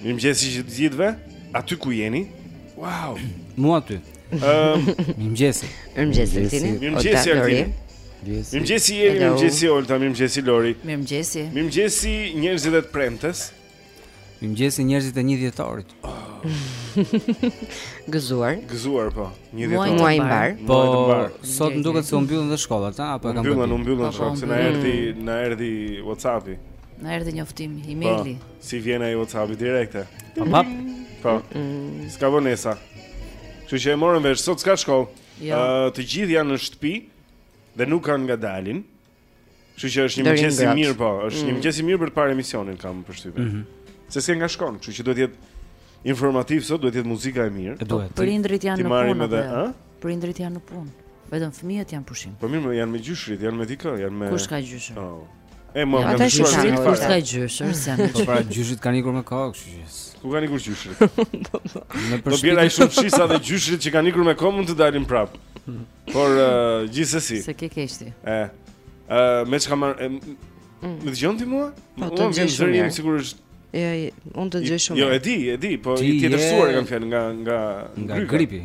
Mirëmëngjesi të gjithëve Aty ku jeni Wow Mu aty um, Mirëmëngjesi Mirëmëngjesi Altini Mirëmëngjesi Altini Mirëmëngjesi Jeri Mirëmëngjesi Olta Mirëmëngjesi Lori Mirëmëngjesi Mirëmëngjesi njerëzit e të premtes Mirëmëngjesi njerëzit e një dhjetorit Gëzuar Gëzuar po Një dhjetorit Muaj i mbarë Po sot më duket se u mbyllën dhe shkollat Apo e kam përdi Mbyllën, u mbyllën po, po, shokë Se na erdhi, na erdhi Whatsappi Na erdhi njoftimi, maili. Po, si vjen ai WhatsApp direkt? Pap pap. Po. S'ka vonesa. Kështu që e morën vesh sot s'ka shkollë. Ëh, jo. të gjithë janë në shtëpi dhe nuk kanë nga dalin. Kështu që është një mëngjes i mirë po, është një mm. mëngjes i mirë për të parë emisionin kam përshtypjen. Mhm. Se s'ke nga shkon, kështu që duhet të jetë informativ sot, duhet të jetë muzika e mirë. Duhet. Po, prindrit janë në punë. T'i marrim edhe, ëh? Prindrit janë në punë. Vetëm fëmijët janë pushim. Po mirë, janë me gjyshërit, janë me dikë, janë me Kush ka gjyshër? Oh. E më kanë gjyshër një farë. Ka gjyshër, s'jam po, gjyshër. Po pra gjyshit kanë ikur me kohë, kështu që. Ku kanë ikur gjyshit? Në përshtypje. Do bjerë aq shumë shi sa dhe gjyshit që kanë ikur me kohë mund të dalin prap. Por uh, gjithsesi. S'e ke keq ti. E. Ë, me çka më mm. Më dëgjon ti mua? Po të dëgjoj shumë. Unë sigurisht Jo, unë të dëgjoj shumë. Jo, e di, e di, po i tjetërsuar e kam fjalën nga nga nga gripi.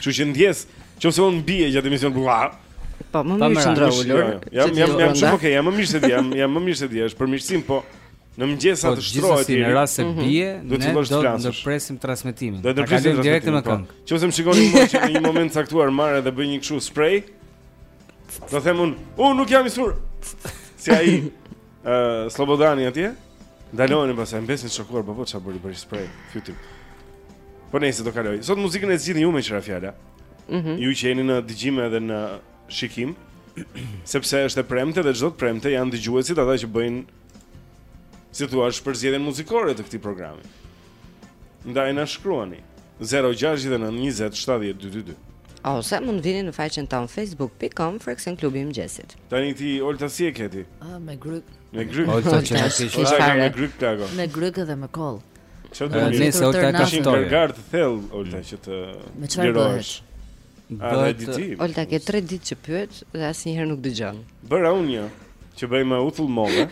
Kështu që ndjesë, nëse unë bie gjatë emisionit bla. Po, më mirë që jemi ulur. Jam jam jam shumë okay, jam më mirë se dje, jam jam më mirë se dje, është përmirësim, po në mëngjes sa, po, të shtrohet ti. Në rast se mhm. bie, ne do të ndërpresim transmetimin. Do të ndërpresim direkt me po. këngë. Nëse më shikoni mua që në një moment të caktuar marr edhe bëj një kështu spray, do them unë, unë nuk jam i sëmurë. Si ai Ë, uh, Slobodani atje. Ndaloheni pastaj, mbesni të shokuar, bobo, ça bëri bëri spray, fyti. Po nejse do kaloj. Sot muzikën e zgjidhni ju meqë ra fjala. Mm -hmm. Ju që jeni në dëgjim edhe në shikim, sepse është e premte dhe çdo të premte janë dëgjuesit ata që bëjnë, si t'i thuash, përzgjedhjen muzikore të këtij programi. Ndaj na shkruani 069 20 70 222. Ose mund vini në faqen tonë facebook.com fraksion klubi i mëngjesit. Tani ti Olta si e ke ti? Ah, me grykë. Me grykë. Olta që na ke qenë fare. Me grykë plago. Me grykë edhe me kollë. Çfarë do të thotë? Nëse Olta ka fituar. Një gargarë të thellë Olta që të Me çfarë bëhesh? Bëhet. Olta ke 3 ditë që pyet dhe asnjëherë nuk dëgjon. Bëra unë një që bëj me uthull molle,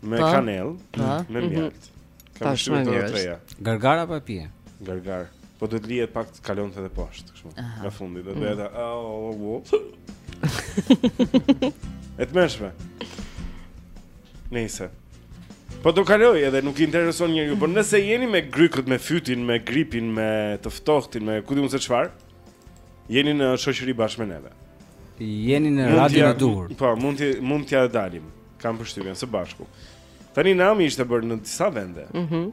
me po. kanellë, po. me mjaltë. Ka shumë të tjera treja. Gargara pa pije. Gargar. Po do të lihet pak të kalon edhe poshtë kështu. Nga fundi do të bëhet mm. au au au. Et mëshme. Nëse. Po do kaloj edhe nuk i intereson njeriu, por nëse jeni me grykët, me fytin, me gripin, me të ftohtin, me ku di unë se çfarë, jeni në shoqëri bashkë me neve. Jeni në radion e duhur. Po, mund të mund t'ia dalim. Kam përshtypjen së bashku. Tani nami ishte bërë në disa vende. Mhm. Mm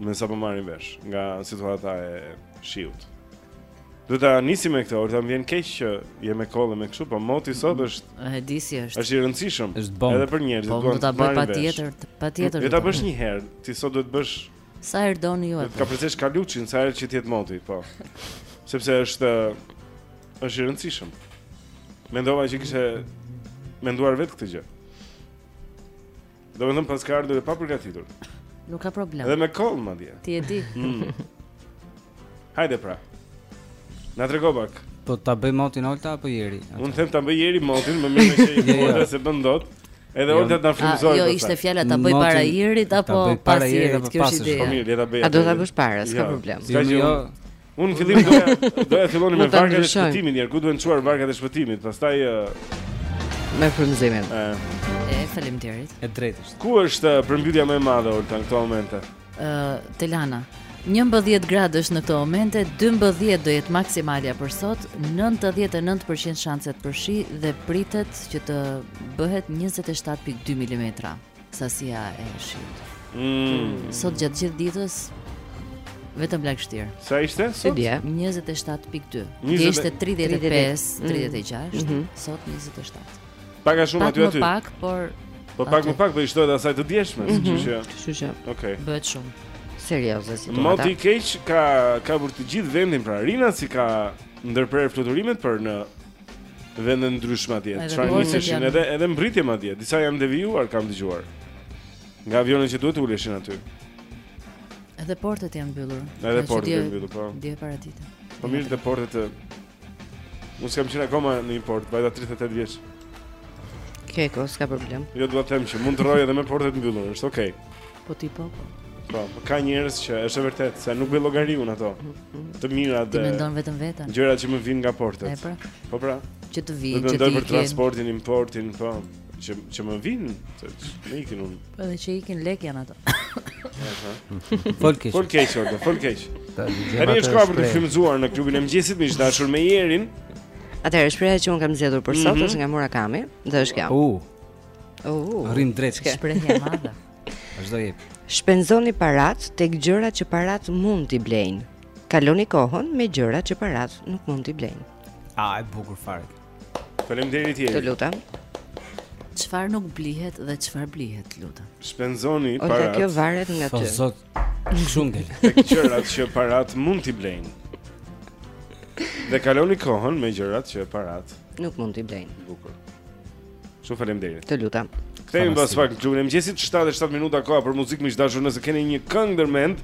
me sa po marrim vesh nga situata e shiut. Do ta nisim me këtë, Olta më vjen keq që je me kollë me kështu, po moti sot është mm -hmm. e di si është. Është i rëndësishëm. Është bombë. Edhe për njerëzit po, duan të marrin vesh. Po do ta bëj patjetër, patjetër. Do ta bësh një herë, ti sot duhet të bësh sa herë doni ju. Ta përsërisësh kaluçin sa herë që të jetë moti, po. Sepse është është i rëndësishëm. Mendova që kishe menduar vetë këtë gjë. Do më thonë pas ka ardhur e papërgatitur Nuk ka problem Edhe me kollë madje Ti e di mm. Hajde pra Na trego pak Po ta bëj motin Olta apo Jeri Unë them ta bëj Jeri motin Më mirë që i jo, jo. s'e bën dot Edhe jo, Olta ta frymëzojë Jo ishte fjala ta bëj para Jerit Apo pas Jerit Kjo është ide A do ta bësh para, s'ka problem S'ka që jo Unë fillim doja doja të filloni me varkat e shpëtimit, mirë, ku duhen çuar varkat e shpëtimit, pastaj me frymëzimin. E faleminderit. E drejtë është. Ku është përmbytja më e madhe Olta në këto momente? Ë Tirana. 11 gradësh në këto momente, 12 do jetë maksimalja për sot, 99% shanset për shi dhe pritet që të bëhet 27.2 mm. Sasia e shiut. Mm. Sot gjatë gjithë ditës vetëm lagështirë. Sa ishte sot? 27.2. Dje ishte 35, 36, mm -hmm. sot 27. Pak a shumë aty aty. Pak, por Po pak më pak do i shtohet asaj të djeshmes, mm -hmm. që... Kështu që... Okay. Bëhet shumë. Serioze situata. Moti i keq ka kapur të gjithë vendin pra Rinasi ka ndërprerë fluturimet për në vende të ndryshme atje. Çfarë niseshin edhe edhe mbërritje madje. Disa janë devijuar, kam dëgjuar. Nga avionët që duhet të uleshin aty. Edhe portet janë mbyllur. Edhe portet janë mbyllur, po. Dje paradite. Po mirë te portet të Unë s'kam qenë akoma në një port, vajta 38 vjeç. Keko, s'ka problem. Jo, dua të them që mund të rrojë edhe me portet mbyllur, është okay. Po ti po po. Po, po ka njerëz që është e vërtetë s'i nuk bëj llogari unë ato. Të mira dhe. Ti mendon vetëm veten. Gjëra që më vijnë nga portet. Pra. Po pra. Që të vijnë, që të vijnë. Mendo për transportin, importin, po, që që më vijnë, s'më ikin unë. Po edhe që ikin lekë janë ato. Aha. Folkesh. Folkesh, ordo, folkesh. Tani është koha për t'u frymëzuar në klubin e mëngjesit, miq të dashur me Jerin. Atëherë shprehja që unë kam zgjedhur për sot mhm. është nga Murakami, dhe është kjo. U. Uh, Rrim drejt. Shprehje e madhe. Vazhdo jep. Shpenzoni parat tek gjërat që parat mund t'i blejnë. Kaloni kohën me gjërat që parat nuk mund t'i blejnë. A e bukur fare. Faleminderit Jeri. Të lutem. Çfarë nuk blihet dhe çfarë blihet, lutem. Shpenzoni parat. Ose kjo varet nga ty. Po zot, Shumë del. Tek gjërat që parat mund t'i blejnë. Dhe kaloni kohën me gjërat që parat nuk mund t'i blejnë. Bukur. Shumë faleminderit. Të lutem. Kthehemi pas pak në klubin e mëngjesit 77 minuta koha për muzikë miq të dashur nëse keni një këngë ndërmend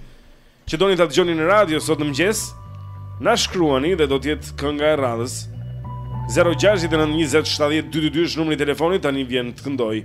që doni ta dëgjoni në radio sot në mëngjes, na shkruani dhe do të jetë kënga e radhës. 069 20 70 222 është numri i telefonit tani vjen të këndoj.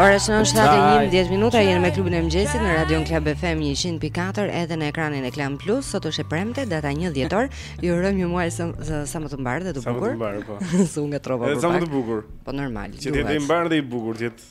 Ora është në 7:11 minuta jeni me klubin e mëngjesit në Radio Club FM 104 edhe në ekranin e Klan Plus sot është e premte data 1 dhjetor ju uroj një muaj sa, sa më të mbarë dhe të bukur. Sa më të mbarë po. Sa më të bukur. Po normal. Që të jetë i mbarë dhe i bukur, të jetë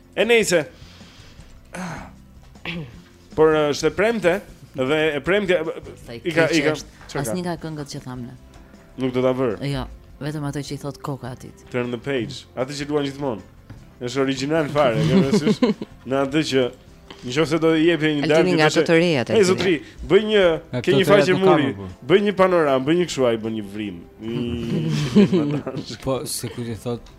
E nejse Por është e premte Dhe e premtja I ka i ka Asnjë nga këngët që thamë Nuk do ta vërë E jo Vetëm ato që i thotë koka atit Turn the page Atë që luan gjithmonë është origjinal fare Në atë që Në qofë se do të jepi një dalje nga të të reja të të zotri, bëj një Ke një faqe muri po. Bëj një panoramë Bëj një këshuaj Bëj një vrimë mm. Po, se kujt i thotë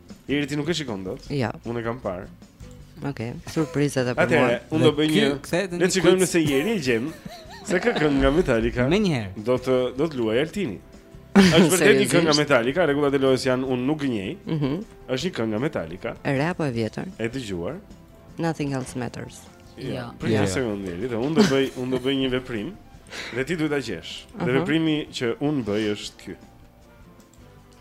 Jeri ti nuk e shikon dot? Jo. Ja. Unë e kam parë. Okej, okay. surpriza tapo mua. Atëherë, unë do bëj një. Le të shikojmë nëse Jeri e gjen. Se ka këngë nga Metallica. Më një herë. Do të do të luaj Altini. Është vërtet një këngë nga Metallica, rregullat e lojës janë unë nuk gënjej. Mhm. Mm është një këngë nga Metallica. E re apo e vjetër? E dëgjuar. Nothing else matters. Jo. Ja. Për një sekondë Jeri, dhe unë do bëj unë do bëj një veprim dhe ti duhet ta gjesh. Uh -huh. Dhe veprimi që unë bëj është ky.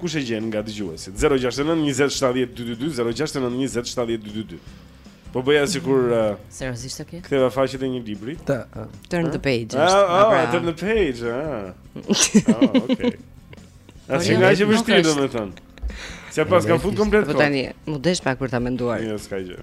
Kush e gjen nga dëgjuesit? 069 20 70 222 069 20 70 222. Po bëja sikur uh, seriozisht okay. Ktheva faqet e një libri. Ta. Uh. Turn the page. Ah, ah, ah pra. turn the page. Ah. oh, okay. A s'ishte aq vështirë domethënë. S'ia paskam fut komplet. Po tani, m'u desh pak për ta menduar. Jo, s'ka gjë.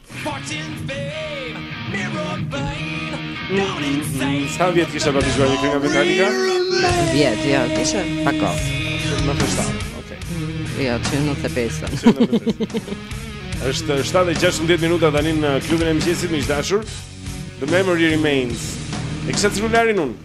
Sa vjet kishe pa dëgjuar një këngë Metallica? Vjet, jo, kisha pak kohë. Më të shtatë. Okej. Okay. Jo, që në të pesë. Është 7:16 minuta tani në klubin e mëngjesit miq të dashur. The memory remains. Ekse celularin unë.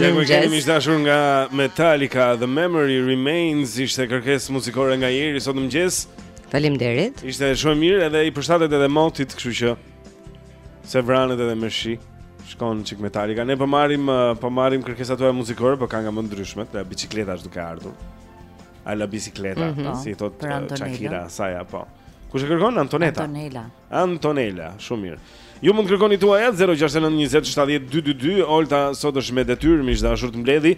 Ja ku keni miq të dashur nga Metallica The Memory Remains ishte kërkesë muzikore nga Jeri sot në mëngjes. Faleminderit. Ishte shumë mirë edhe i përshtatet edhe motit, kështu që se vranët edhe me shi. Shkon çik Metallica. Ne po marrim uh, po marrim kërkesat tuaja muzikore, po kanë nga më të ndryshmet, te bicikleta është duke ardhur. A la bicicleta, mm -hmm. si thotë uh, Shakira, sa ja po. Kush e kërkon Antoneta? Antonela. Antonela, shumë mirë. Ju mund të kërkoni tuajat 069 20 70 222, Olta sot është me detyrë, miq të dashur të mbledhi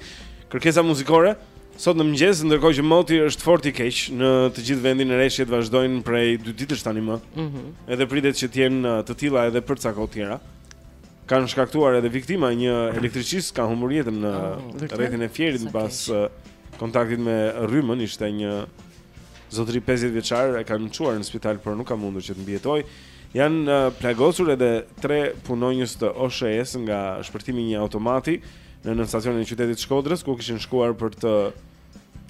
kërkesa muzikore. Sot në mëngjes, ndërkohë që moti është fort i keq në të gjithë vendin, reshjet vazhdojnë prej dy ditësh tanimë. Mhm. Mm edhe pritet që të jenë uh, të tilla edhe për ca kohë të tjera. Kanë shkaktuar edhe viktima, një elektricist ka humbur jetën në oh, rrethin e Fierit pas uh, kontaktit me rrymën, ishte një Zotëri pesëdhjetë vjeçar e kanë çuar në spital, por nuk ka mundur që të mbijetojë. Janë plagosur edhe tre punonjës të OSHE-s nga shpërthimi i një automati në nënstacionin e qytetit të Shkodrës, ku kishin shkuar për të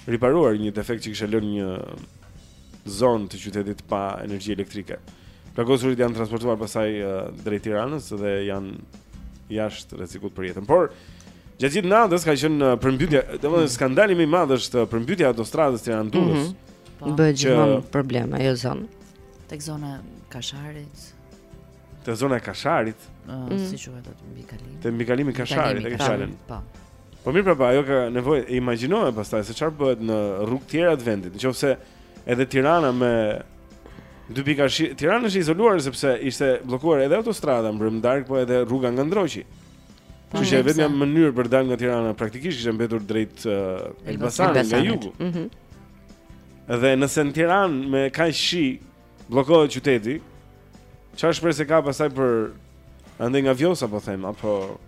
riparuar një defekt që kishte lënë një zonë të qytetit pa energji elektrike. Të plagosurit janë transportuar pastaj drejt Tiranës dhe janë jashtë rrezikut për jetën. Por Gjatë gjithë natës ka qenë uh, përmbytja, domethënë skandali më i madh është uh, përmbytja e autostradës Tiranë-Durrës. Mm -hmm. Bëhet që... gjithmonë problem ajo zonë. Tek zona e Kasharit. Te zona e Kasharit. Uh, mm -hmm. Si quhet aty mbikalimi? Te mbikalimi i Kasharit, e Kasharit. Po. Po mirë prapa, ajo ka nevojë, e imagjinoje pastaj se çfarë bëhet në rrugë të tjera të vendit. Nëse edhe Tirana me dy pika Tirana është izoluar sepse ishte bllokuar edhe autostrada mbrëm darkë, po edhe rruga nga Ndroqi. Që qe e vetmja mënyrë për të dalë nga Tirana Praktikisht kishte mbetur drejt uh, Elbasanit nga jugu mm -hmm. Dhe nëse në Tiranë me kaq shi bllokohet qyteti Ça shprese ka pastaj për andej nga Vjosa po them Apo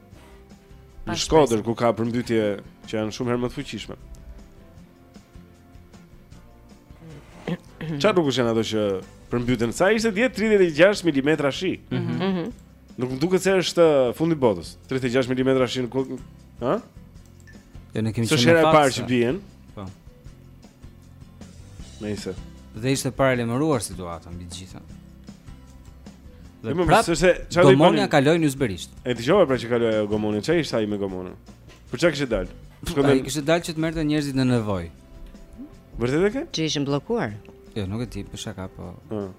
në Shkodër ku ka përmbytje Që janë shumë herë më të fuqishme Ça rrugësh janë ato që përmbyten? Sa ishte 10-36 mm shi? Mhm. Mhm. Nuk më duket se është uh, fundi i botës. 36 mm shi në kokë. Ha? Jo, ne kemi qenë në fakt. S'është hera e parë që bien. Po. Nëse. Dhe ishte paralajmëruar situata mbi të gjitha. Dhe më prapë, se gomonia kaloi në Zberisht. E dëgjova pra që kaloi gomonia. Çfarë ishte ai me gomonen? Për çka kishte dal? Shkëndër... Ai kishte dal që të merrte njerëzit në nevojë. Vërtet e ke? Që ishin bllokuar. Jo, nuk e di, për shaka po. Ëh.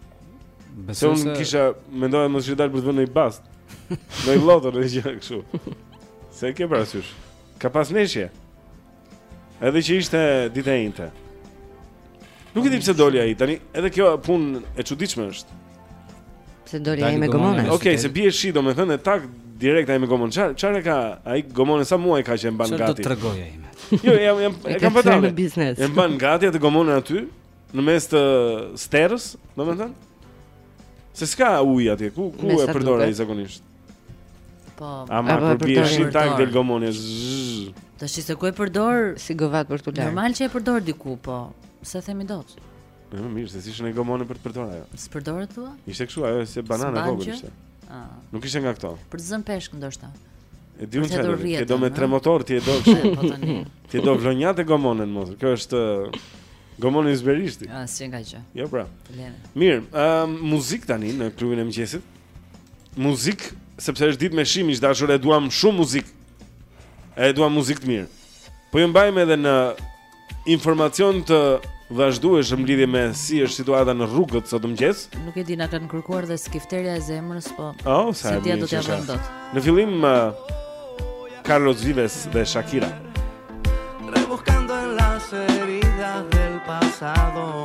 Besoj se unë kisha menduar mos ka dal për të vënë një bast. Ndonjë lloto ndonjë gjë kështu. S'e ke parasysh? Ka pas ndeshje. Edhe që ishte ditë e enjte. Nuk e di pse doli ai tani, edhe kjo punë e çuditshme është. Pse doli ai me gomone? Okej, okay, se bie shi, domethënë tak direkt ai me gomone. Çfarë çfarë ka ai gomone sa muaj ka që e mban gati? Çfarë do të tregojë ai? Jo, jam jam e kam patur. E mban gati atë gomonen aty në mes të sterës, domethënë. Se s'ka ujë atje, ku ku e përdor ai zakonisht? Po. Ama kur bie shi tak del gomonia. Tash se ku e përdor si govatë për t'u larë. Normal që e përdor diku, po. S'e themi dot. Më no, mirë se s'ishte gomone për të përdorur ajo. S'përdoret thua? Ishte kështu ajo se banana e vogël ishte. Ah. Nuk ishte nga këto. Për të zënë peshk ndoshta. E di unë çfarë. Ti do me tre motor, ti e do kështu. Po tani. Ti do vlonjate gomonen mos. Kjo është gomone Yzberishti. Ah, si nga gjë. Jo pra. Mirë, ëm um, muzikë tani në klubin e mëngjesit. muzikë sepse është ditë me shi miq të dashur e duam shumë muzikë. E duam muzikë të mirë. Po ju mbajmë edhe në informacion të vazhdueshëm në lidhje me si është situata në rrugët sot në mëngjes. Nuk e di na kanë kërkuar dhe Skifterja e zemrës, po. Oh, s'e di a do ta vëmë dot. Në fillim uh, Carlos Vives dhe Shakira. Rebuscando en las heridas del pasado.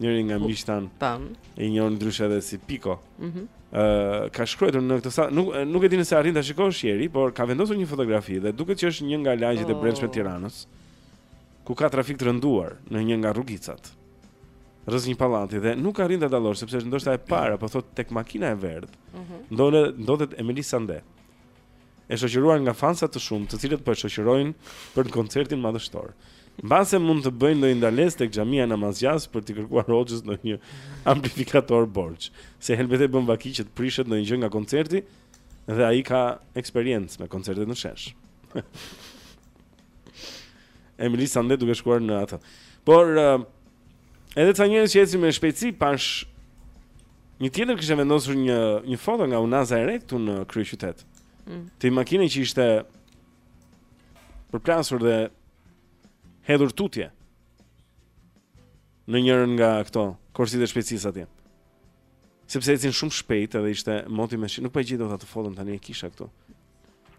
njëri nga miqtë tanë. Tanë. E njohim ndryshe edhe si Piko. Mhm. Mm uh, ka shkruar në këtë sa nuk nuk e di nëse arrin ta shikosh Jeri, por ka vendosur një fotografi dhe duket që është një nga lagjet e oh. brendshme të Tiranës. Ku ka trafik të rënduar në një nga rrugicat. Rrëzë një pallati dhe nuk arrin ta dallosh sepse është ndoshta e para, po thotë tek makina e verdhë. Mhm. Mm ndodhet ndodhet Emeli Sandé. e shoqëruar nga fansa të shumtë, të cilët po e shoqërojnë për koncertin madhështor. Mbase mund të bëjnë ndonjë ndalesë tek xhamia e Namazgjasë për t'i kërkuar hoxhës ndonjë amplifikator borxh. Se helbete bën vaki që të prishet ndonjë gjë nga koncerti dhe ai ka eksperiencë me koncertet në shesh. Emeli Sandé duke shkuar në atë. Por uh, Edhe ca njerëz që ecin me shpejtësi pashë një tjetër kishte vendosur një një foto nga Unaza e Re këtu në kryeqytet. Mm. Te makina që ishte përplasur dhe hedhur tutje në njërën nga këto korsitë e shpejtësisë atje. Sepse ecin shumë shpejt edhe ishte moti me shi, nuk po e gjej dot atë foton tani e kisha këtu.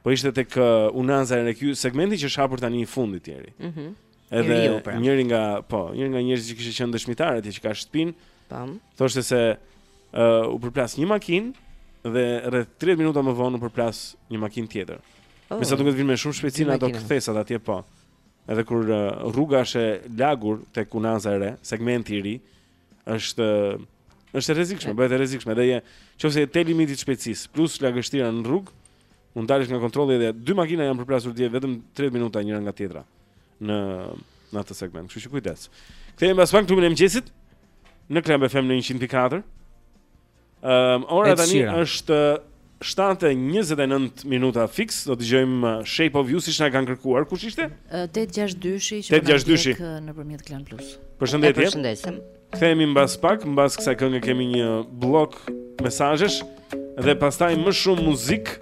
Po ishte tek uh, Unaza e Re, ky segmenti që është hapur tani i fundit tjeri. Mhm. Mm Edhe i riu, pra. njëri nga, po, njëri nga njerëzit që kishte qenë dëshmitar atje që ka shtëpinë, Tam. thoshte se uh, u përplas një makinë dhe rreth 30 minuta më vonë u përplas një makinë tjetër. Oh. Me sa duket vinë me shumë shpejtësi Dy në ato makina. kthesat atje po. Edhe kur uh, rruga është e lagur tek Unaza e Re, segmenti i ri, Është është e rrezikshme, bëhet e rrezikshme dhe je, nëse je te limiti i shpejtësisë, plus lagështira në rrugë, mund të dalësh nga kontrolli dhe dy makina janë përplasur dje vetëm 30 minuta njëra nga tjetra në në atë segment. Kështu që kujdes. Kthehemi pas pak klubin e mëngjesit në Club FM në 104. Ehm, um, ora tani është 7:29 minuta fiks, do të dëgjojmë uh, Shape of You siç na kanë kërkuar. Kush ishte? 862-shi që na vjen uh, nëpërmjet Klan Plus. Përshëndetje. Përshëndesim. Kthehemi mbas pak, mbas kësaj kënge kemi një bllok mesazhesh dhe pastaj më shumë muzikë.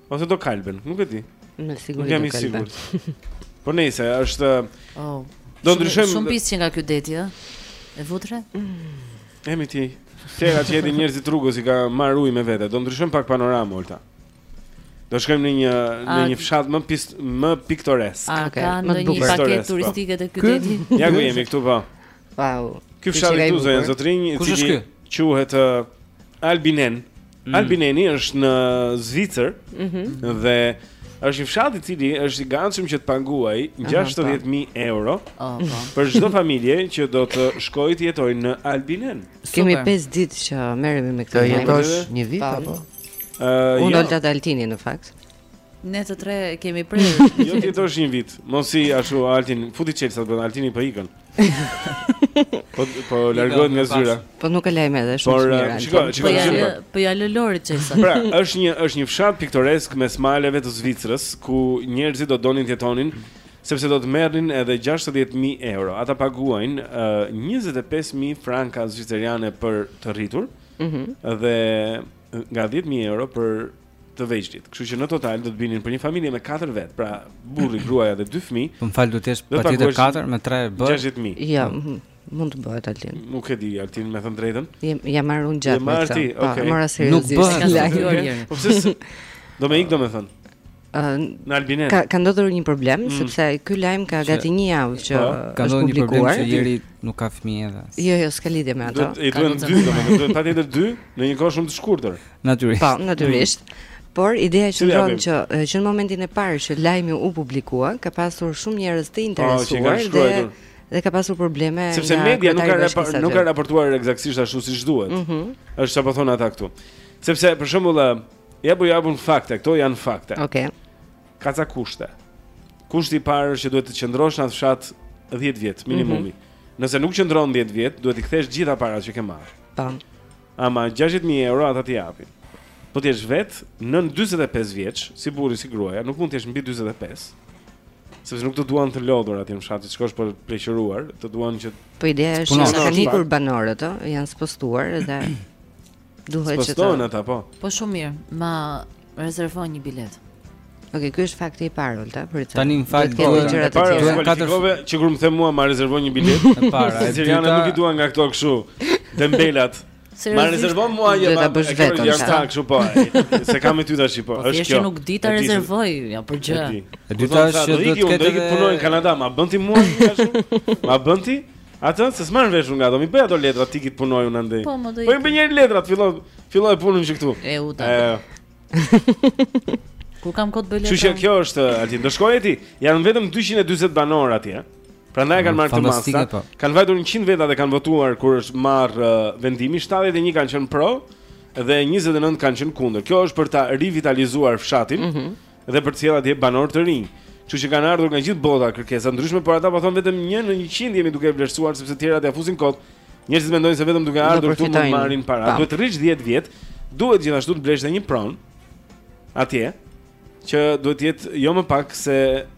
Ose do kalben, nuk e di. Me siguri do kalben. Nuk jam i sigurt. Po nejse, është oh, Do ndryshojmë shumë pis që nga ky deti, ë. E vutre? Mm. Emi ti. Të ketë qenë njerëzit rrugës i ka marrë uji me vete. Do ndryshojmë pak panoramën ulta. Do shkojmë në një në një fshat më pis, më piktoresk. A okay. ka ndonjë një paketë po. turistike të ky deti? Ja ku jemi këtu po. Wow. Ky fshat i Zvicrës, zotrinj, i cili quhet Albinen. Mm. Albineni është në Zvicër mm -hmm. dhe është një fshat i cili është i gatshëm që të paguajë 60000 po. euro oh, po. për çdo familje që do të shkojë të jetojë në Albinen. Kemi 5 ditë që merremi me këtë. Të jetosh një vit apo? Ëh, uh, unë jo. dhe Alta, dhe Altini në fakt. Ne të tre kemi prerë. Jo të jetosh një vit. Mos i ashtu Altin, futi çelësat se Altini po ikën. Po po largohet nga zyra. Po nuk e lajmë edhe shumë mirë. Por eh, shikoj, shikoj. Po ja po ia lë Lori çelësat. Pra, është një është një fshat piktoresk mes maleve të Zvicrës ku njerëzit do donin të jetonin sepse do të merrin edhe 60000 euro. Ata paguajnë uh, eh, 25000 franka zviceriane për të rritur. Mhm. Mm dhe nga 10000 euro për të vegjëlit. Kështu që në total do të binin për një familje me 4 vet, pra burri, gruaja dhe dy fëmijë. Po më fal do të jesh patjetër 4 me 3 bën 60000. Jo, mund të bëhet Altin. Nuk e di Altin, me thën të drejtën. Jam jam marrë unë gjatë. Jam marrë ti, po, okay. Mora seriozisht. Nuk bëhet lajë. Po pse? Do me ik do me thën. Në Albinen. Ka ka ndodhur një problem mm. sepse ky lajm ka gati një javë që po, ka ndodhur një problem që Jeri nuk ka fëmijë edhe. Jo, jo, s'ka lidhje me ato. I duhen dy, do të thotë, patjetër dy në një kohë shumë të shkurtër. Natyrisht. Po, natyrisht. Mm. Por ideja qëndron që që në momentin e parë që lajmi u publikua, ka pasur shumë njerëz të po, interesuar oh, dhe dhe ka pasur probleme nga Sepse media nuk ka rapor, nuk ka raportuar eksaktësisht ashtu siç duhet. Ëh. Mm -hmm. Është çfarë po thon ata këtu. Sepse për shembull, ja po japun fakte, këto janë fakte. Okej. Okay. Ka ca kushte. Kushti i parë është që duhet të qëndrosh në atë fshat 10 vjet minimumi. Mm -hmm. Nëse nuk qëndron 10 vjet, duhet t'i kthesh gjitha paratë që ke marrë. Tan. Ama gjashtëdhjetë mijë euro ata t'i japin. Po të jesh vetë nën dyzet e pesë vjeç, si burri si gruaja, nuk mund të jesh mbi dyzet e pesë. Sepse nuk të duan të lodhur atje në fshat, të shkosh për t'u pleqëruar, të duan që Po ideja është Punon, që kanë ikur, është fakt, banorët, ë, janë spostuar dhe duhet që të spostohen ata, po. Po shumë mirë. Ma Rezervo një biletë. Ok, ky është fakti i parë Olta, për të. Tani në fakt do të gjëra të tjera. Ka qoftë që kur më the mua ma rezervoj një bilet. E para, e dyta. nuk i duan nga këto kështu. Dembelat. Ma rezervon mua një ta bësh vetëm. Ja sa kështu po. Se kam me ty tash po. po është kjo. Ti nuk di ta rezervoj, ja për gjë. E dyta është që do tiketë të punoj në Kanada, ma bën ti mua kështu? Ma bën ti? Ato se s'marr vesh unë nga do m'i bëj ato letra ti që të punoj unë andej Po më do i Po i bëj njëherë letra të filloj, filloj punën që këtu E u ta Kur kam kohë t'bëj letra Që që kjo është a ti do shkoje ti Janë vetëm 240 banorë atje Prandaj kanë mm, marrë këto masa po. Kanë vajtur 100 veta dhe kanë votuar Kur është marrë uh, vendimi 71 kanë qënë pro Dhe 29 kanë qënë kundër Kjo është për ta rivitalizuar fshatin mm -hmm. dhe për t'sjellë atje banorë të rinj. Kështu që kanë ardhur nga gjithë bota kërkesa të ndryshme, por ata po thonë vetëm 1 në 100 jemi duke vlerësuar sepse të tjerat ia fusin kot. Njerëzit mendojnë se vetëm duke ardhur këtu mund t'marrin para. Duhet të rrish 10 vjet, duhet gjithashtu të blesh edhe një pronë. Atje që duhet të jetë jo më pak se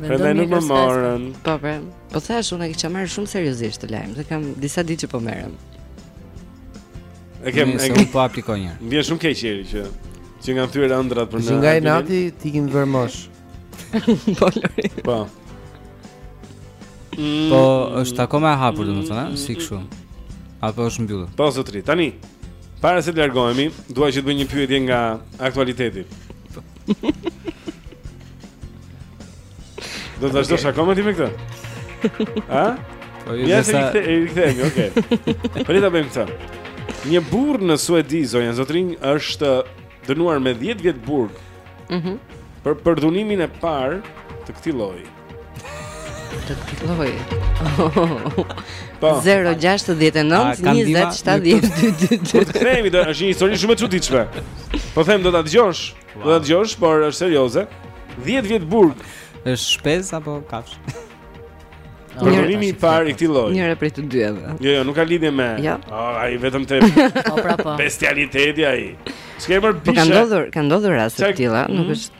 Prandaj nuk më morën. Po po. Po thash unë e kisha marrë shumë seriozisht këtë lajm, se kam disa ditë që po merrem. E kem, e kem po aplikoj një. Vjen shumë keq Jeri që që na theu ëndrrat për në. Nga inati ti, kanë vënë moshë. Po Lori. Po. Mm. Po është akoma e hapur domethënë, ëh, si kështu. Apo është mbyllur. Po zotri, tani para se të largohemi, dua që të bëj një pyetje nga aktualiteti. Do të vazhdosh okay. akoma ti me këtë? Ha? Po ju jeni sa të kthehemi, okay. Po le ta bëjmë këtë. Një burrë në Suedi, zonja zotërinj, është dënuar me 10 vjet burg. Mhm. Mm për përdhunimin e parë të këtij lloji. Të këtij lloji. 069 20 70 Po të themi do është një histori shumë e çuditshme. Po them do ta dëgjosh. Do ta dëgjosh, por është serioze. 10 vjet burg. Është shpend apo kafshë? Përdhunimi i parë i këtij lloji. Njëra prej të dyjave. Jo, jo, nuk ka lidhje me. Jo. Ai vetëm te. Po pra po. Bestialiteti ai. S'ka më bishë. Po ka ndodhur, ka ndodhur raste të tilla, nuk mhm. është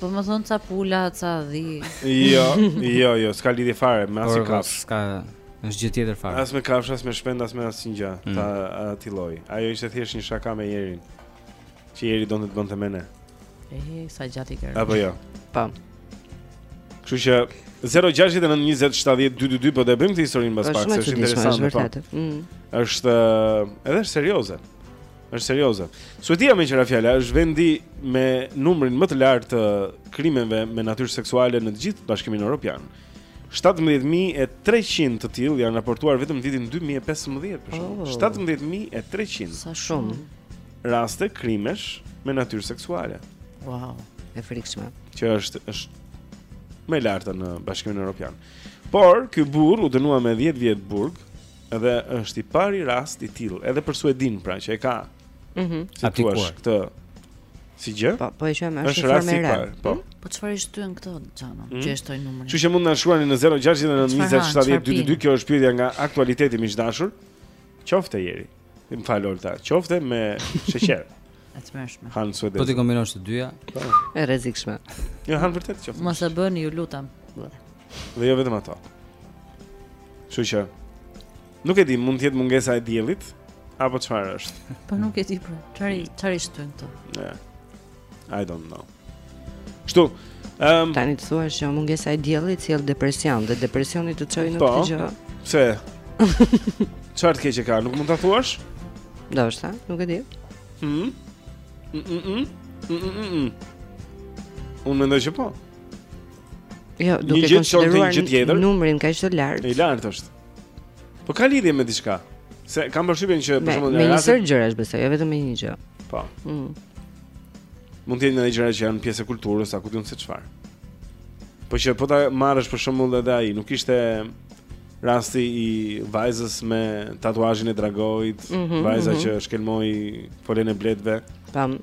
Po më thon ca pula, ca dhi. Jo, jo, jo, s'ka lidhje fare me asnjë kafshë. S'ka është gjë tjetër fare. As me kafshë, as me shpend, as me asnjë gjë. Mm. Të atij lloji. Ajo ishte thjesht një shaka me Jerin. Që Jeri donte të bënte me ne. Ehe, sa gjatë i ke rënë. Apo jo. Pam. Kështu që 0692070222 po do e bëjmë këtë historinë mbas pak, është interesante. Është vërtet. Mm. Është edhe serioze. Është serioze. Suedia meqë ra fjala është vendi me numrin më të lartë të krimeve me natyrë seksuale në të gjithë Bashkimin Evropian. 17300 të tillë janë raportuar vetëm në vitin 2015 për shembull. Oh. 17300. Sa shumë. Raste krimesh me natyrë seksuale. Wow, e frikshme. Që është është më e larta në Bashkimin Evropian. Por ky burrë u dënua me 10 vjet burg Edhe është i pari rast i tillë, edhe për Suedinë, pra që e ka. Mhm. Mm si thua këtë si gjë? Po, po e quajmë ashtu. Është rasti i parë. Po. Mhm. Po çfarë shtyn këto xhano? Mm. Që shtoi numrin. Kështu që mund të na shkruani në 0692070222, kjo është pyetja nga aktualiteti miq të dashur. Qofte Jeri. Më fal Olta, qofte me sheqer. E tmerrshme. Han suedezët. Po t'i kombinosh të dyja? Po. E rrezikshme. Jo han vërtet qofte. Mos e bëni, ju lutem. Dhe jo vetëm ato. Kështu që nuk e di, mund të jetë mungesa e diellit apo çfarë është. Po nuk e di po. Çfarë çfarë i shtyn këtu? Yeah. I don't know. Kështu. Ehm, um, tani të thua se mungesa e diellit sjell depresion dhe depresioni të çon në po, këtë gjë. Po. Pse? Çfarë të keqe ka? Nuk mund ta thuash? Ndoshta, nuk e di. Mhm. Mhm. Mhm. Unë mendoj që po. Jo, duke një gjithë qënë të një gjithë tjetër Numrin e ka të lartë I lartë është Po ka lidhje me diçka Se kam përshtypjen që Me, me një sërë gjërash besoj, jo vetëm me një gjë Po mm. Mund të jenë edhe gjëra që janë pjesë e kulturës, a ku diun se çfarë. Po që po ta marrësh për shembull edhe ai, nuk ishte rasti i vajzës me tatuazhin e dragoit, mm -hmm, vajza mm -hmm. që shkelmoi folen e bletëve. Tamam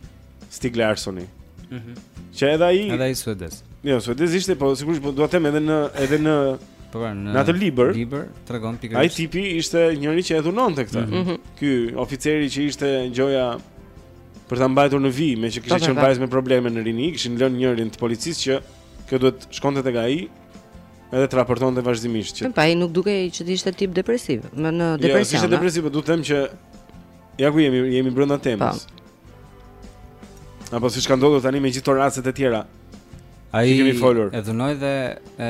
Stig Larsoni. Mhm. Mm që edhe ai Edhe ai suedez. Jo, suedez ishte, po sigurisht po dua të them edhe në edhe në Po pra, në atë libër, libër tregon pikërisht. Ai tipi ishte njëri që e dhunonte këtë. Mm -hmm. Ky oficeri që ishte gjoja për ta mbajtur në vijë, meqë kishte po, po, qenë po. vajzë me probleme në rini, kishin lënë njërin të policisë që kjo duhet shkonte tek ai edhe të raportonte vazhdimisht që. Po ai nuk dukej që të ishte tip depresiv, më në jo, depresion. Jo, ishte depresiv, po dua të them që ja ku jemi, jemi brenda temës. Apo siç ka ndodhur tani me gjithë rastet e tjera. Ai e dhunoi dhe e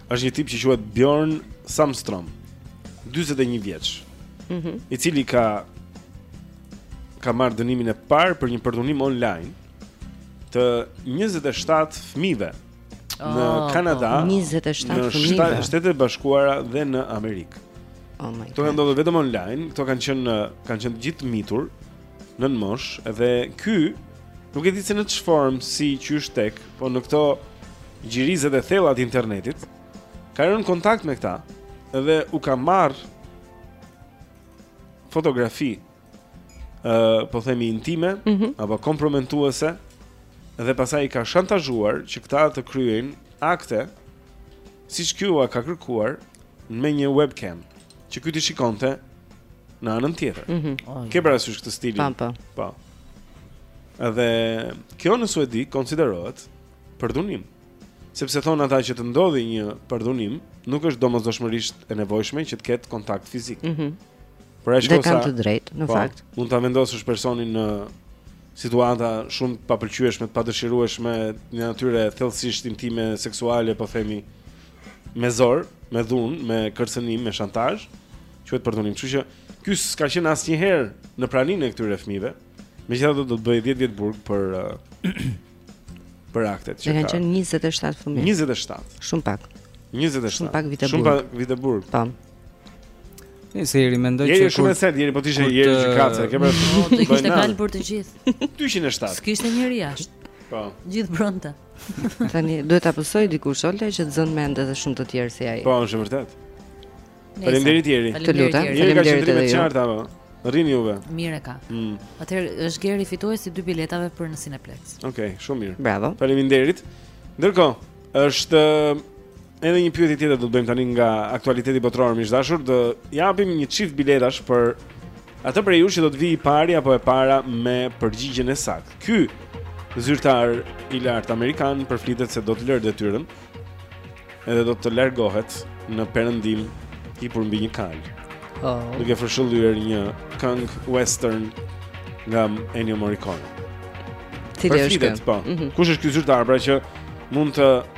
Është një tip që quhet Björn Samström, 41 vjeç. Mhm. Mm I cili ka ka marrë dënimin e parë për një përdhunim online të 27 fëmijëve në oh, Kanada, po, 27 në fëmijëve në Shtetet e Bashkuara dhe në Amerikë. Oh my god. Këto kanë ndodhur vetëm online, këto kanë qenë kanë qenë të gjithë të mitur. nën moshë dhe ky nuk e di se në çfarë formë si qysh tek, po në këto gjirizet e thella të internetit ka rënë kontakt me këta dhe u ka marrë fotografi ë uh, po themi intime mm -hmm. apo komprometuese dhe pastaj i ka shantazhuar që këta të kryejnë akte siç ky ua ka kërkuar me një webcam. që ky t'i shikonte në anën tjetër. Mm -hmm. Ke parasysh këtë stil? Po, po. Po. Edhe kjo në Suedi konsiderohet përdhunim. Sepse thonë ata që të ndodhë një përdhunim, nuk është domosdoshmërisht e nevojshme që të ketë kontakt fizik. Mhm. Mm Por ai shkosa. Dhe kanë të drejtë, në po, fakt. Mund ta vendosësh personin në situata shumë të papëlqyeshme, të padëshirueshme, një natyre thellësisht intime, seksuale, po themi, me zor, me dhunë, me kërcënim, me shantazh, quhet përdhunim. Kështu që ky s'ka qenë asnjëherë në praninë e këtyre fëmijëve. Megjithatë do të bëjë 10 vjet burg për uh, për aktet që kanë qenë 27 fëmijë. 27. Shumë pak. 27. Shumë pak vite burg. Shumë pak vite burg. Po. Nëse Jeri mendoj se je shumë esëll, Jeri po të ishte Jeri që krace, ke bërë. T'i kishte kalbur të gjithë. 207. S'kishte njeri jashtë. Po. Gjithë brenda. Tani duhet ta pësojë dikush Olta që të zënë mend edhe shumë të tjerë si ai. Po, është vërtet. Faleminderit Jeri. Të lutem. Faleminderit edhe ju. Qartë apo? Rrini juve. Mirë e ka. Mm. Atëherë është Geri fituesi i dy biletave për në Cineplex. Okej, okay, shumë mirë. Bravo. Faleminderit. Ndërkohë, është Edhe një pyetje tjetër do të bëjmë tani nga aktualiteti botëror miq të dashur, do japim një çift biletash për atë prej jush që do të vijë i pari apo e para me përgjigjen e saktë. Ky zyrtar i lartë amerikan përflitet se do të lërë detyrën edhe do të largohet në perëndim hipur mbi një kal. Oh. Duke fërshëllyer një këngë western nga Ennio Morricone. Cili është ky? Po. Mm -hmm. Kush është ky zyrtar pra që mund të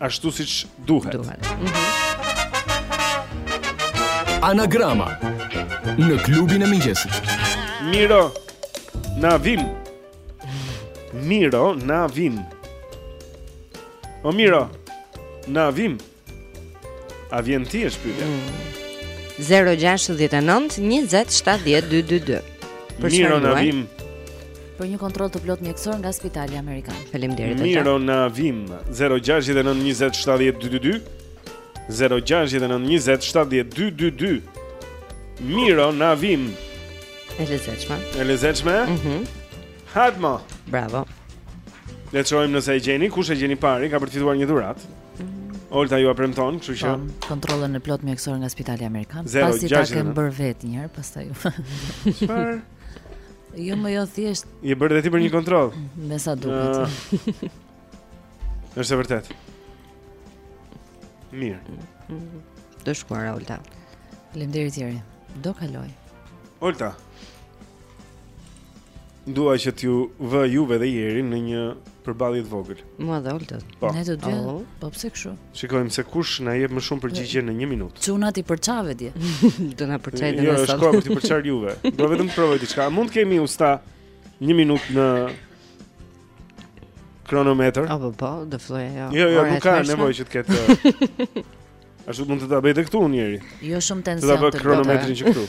ashtu siç duhet. Duhet. Mm -hmm. Anagrama në klubin e mëngjesit. Miro na vim. Miro na vim. O Miro na vim. A vjen ti është pyetja. Mm. 069 20 70 222. Miro na vim. për një kontroll të plotë mjekësor nga Spitali Amerikan. Faleminderit. Miro na vim 0692070222 0692070222 Miro na vim. E lezetshme. E lezetshme? Mhm. Mm Hadmo. Bravo. Le të shojmë nëse e gjeni, kush e gjen i pari ka për të fituar një dhuratë. Olta jua premton, kështu që Tam, po, kontrollën e plotë mjekësor nga Spitali Amerikan, pasi ta kem bërë vetë një herë, pastaj ju. Çfarë? Jo më jo thjesht. Je bërë dhe ti për një kontroll. Me sa duket. Ah. Është e vërtetë. Mirë. Të shkuara Olta. Faleminderit Jeri. Do kaloj. Olta. Dua që t'ju vë juve dhe Jerin në një përballje të vogël. Mua dhe Oltës. Po. Ne të dy. Po pse kështu? Shikojmë se kush na jep më shumë përgjigje në 1 minutë. Çunat i përçave dje. Do na përçajë dhe jo, ne sot. Jo, s'kam për t'ju përçarë juve. Dua vetëm të provoj diçka. Mund të kemi usta 1 minutë në kronometër. Apo po, do filloj ajo. Jo, jo, nuk ka nevojë që të ketë. Ashtu mund të ta bëjë këtu Jeri. Jo shumë tension të bëj. Do ta bëj kronometrin që këtu.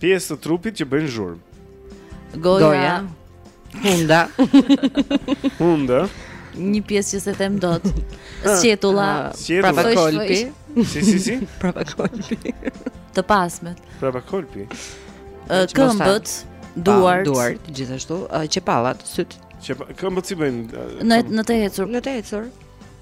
Pjesë të trupit që bëjnë zhurmë. Goja. Goja. Hunda. Hunda. Një pjesë që se them dot. Sqetulla. Sqetulla. Prapa kolpi. Si si si? Prapa kolpi. Të pasmet. Prapa kolpi. Këmbët, duart. Duart gjithashtu, qepallat, sytë. Qep këmbët si bëjnë? Në në të ecur. Në të ecur.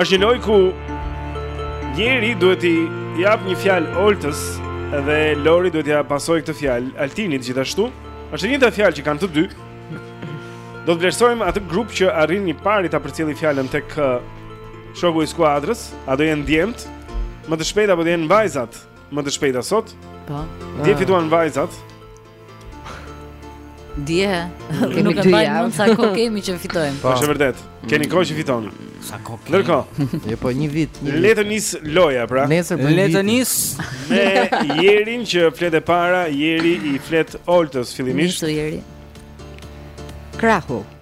Është një lojë ku Jeri duhet t'i japë një fjalë Oltës dhe Lori duhet t'ia pasojë këtë fjalë Altinit gjithashtu. Është e njëjta fjalë që kanë të dy. Do të vlerësojmë atë grup që arrin i pari ta përcjellë fjalën tek uh, shoku i skuadrës, a do jenë djemtë më të shpejtë apo do jenë vajzat më të shpejta sot? Po. Dje ah. fituan vajzat. Dje, kemi dy javë. Sa kohë kemi që fitojmë? Po, është e vërtetë. Keni kohë që fitoni. Sa kohë? Ndërkohë. Jo, po një vit. Le të nisë loja, pra. Nesër po. Le të nis me Jerin që flet e para, Jeri i flet Oltës fillimisht. Nisu Jeri. Krahu.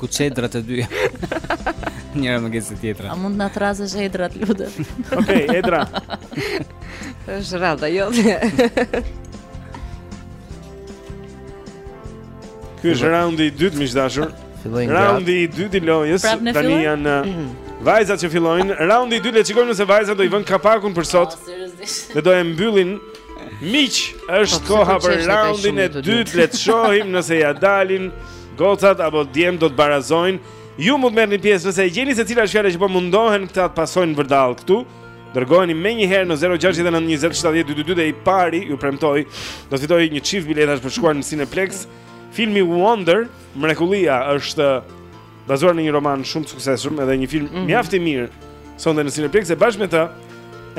Ku çedra të dyja. Njëra më gjesë tjetra. A mund të na thërrasësh Edrën, të lutem. Okej, okay, Edra. Është radha jote. Ky është raundi i dytë miq të dashur. Fillon raundi i dytë i lojës. Tani janë vajzat që fillojnë. Raundi i dytë le të shikojmë nëse vajzat do i vënë kapakun për sot. Ne do e mbyllin miq. Është po, koha për raundin e dytë. Le të shohim nëse ia dalin Gocat apo djemtë do të barazojnë. Ju mund të merrni pjesë nëse e gjeni se cila është fjala që po mundohen këta të pasojnë vërdall këtu. Dërgojeni menjëherë në 069 20 70 222 dhe i pari ju premtoj do të fitojë një çift biletash për të shkuar në Cineplex. Filmi Wonder, Mrekullia është bazuar në një roman shumë të suksesshëm edhe është një film mhm. mjaft i mirë. Sonte në Cineplex e bashkë me të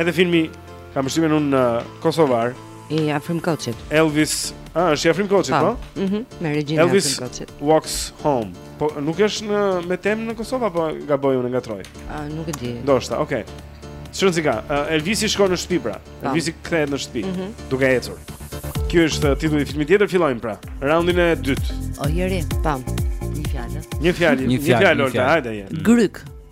edhe filmi kam përshtypjen unë një kosovar, I Fatmir Koçit. Elvis, a është i Fatmir Koçit, po? po? Mhm, me regjinë Elvis Fatmir Koçit. Walks Home. Po nuk është me temë në Kosovë apo gaboj unë ngatërroj? A nuk e di. Ndoshta, okay. Shkon si ka. Elvisi shkon në shtëpi pra. Elvisi kthehet në shtëpi mm -hmm. duke ecur. Ky është titulli i filmit tjetër, fillojmë pra. Raundin e dytë. O Jeri, pam. Një fjalë. Një fjalë, një fjalë, një fjalë, hajde. Grykë.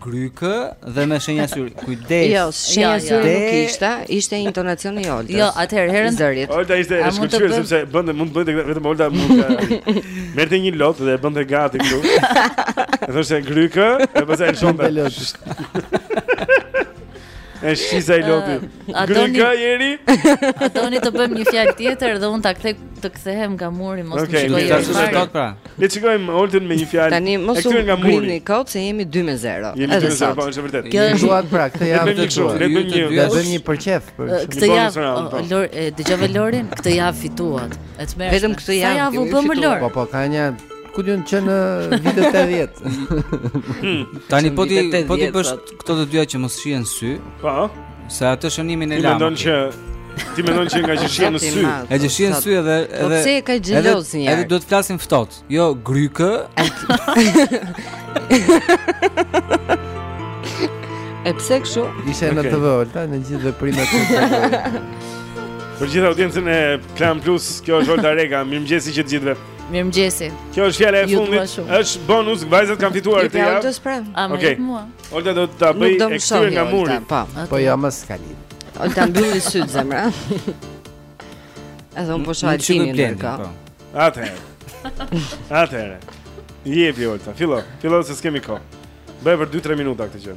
Grykë dhe me shenja syri. Kujdes. Jo, shenja syri nuk ishte, ishte intonacioni i Oltës. Jo, atëherë ulen zërit. Olta ishte e shkëlqyer sepse bënte mund të bënte vetëm Olta mund të merrte një lot dhe e bënte gati këtu. Edhe se grykë, e pastaj e shihte. E shiza i loti. Gryka Jeri. A doni të bëjmë një fjalë tjetër dhe unë të kthehem nga muri mos okay, më shikojë. Tash është kot pra. Le të shikojmë Oltën me një fjalë. Tani mos u nga muri. Ne kot se jemi 2 me 0. Jemi 2 me 0, po është vërtet. Këtë javë fituat pra, këtë javë fituat. Le të bëjmë një, le të bëjmë një për qejf për këtë. Këtë javë po. Lor, e dëgjove Lorin, këtë javë fituat. Vetëm këtë javë. Sa javë u bëmë Lor? Po po, ka një ku di unë që në vitet 80. Hmm. Tani po ti po ti bësh Këto të dyja që mos shihen në sy. Po. Se atë shënimin e lamë. Ti mendon që Ti mendon që nga që shihen në sy. Nga që shihen në sy edhe po edhe pse e ka xheloz një. Edhe duhet të flasim ftohtë, jo grykë. E pse kështu? Isha në TV Olta në gjithë veprimet e tij. Për gjithë audiencën e Klan Plus, kjo është Olta Rega. Mirëmëngjesi të gjithëve. Mirëmëngjesi. Kjo është fjala e fundit. Është bonus, vajzat kanë fituar këtë javë. Olta sprem. Okej. Olta do ta bëj ekstra nga muri. Po, po jam as kali. Olta mbylli sytë zemra. Edhe un po shoh Altinin këtu. Po. Atëherë. Atëherë. Jepi Olta, fillo. Fillo se s'kemi kohë. Bëj për 2-3 minuta këtë gjë.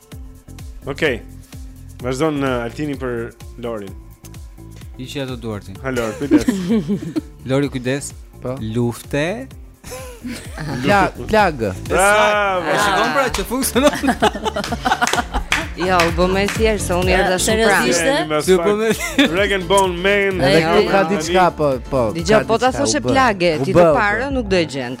Okej. Okay. Vazhdon në uh, Altini për Lorin. Hiqi ato duar ti. Ha Lori, kujdes. Lori kujdes. Po. Luftë. Ja, plagë. Bravo. E shikon pra që funksionon. Jo, u bë më thjesht se unë erdha shumë pranë. Ti po më Dragon Bone Man. Edhe këtu ka diçka po po. Dija po ta thoshe plagë, ti të parë nuk do e gjeje.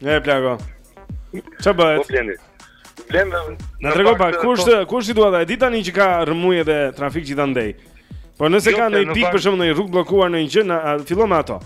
Ne plako. Çfarë bëhet? Po blendi. Blendi. Na trego pak kush po- kush situata? E di tani që ka rrëmujë dhe trafik gjithandej. Po nëse jo, ka ndonjë pikë për shembull ndonjë rrugë bllokuar ndonjë gjë, na fillon me ato.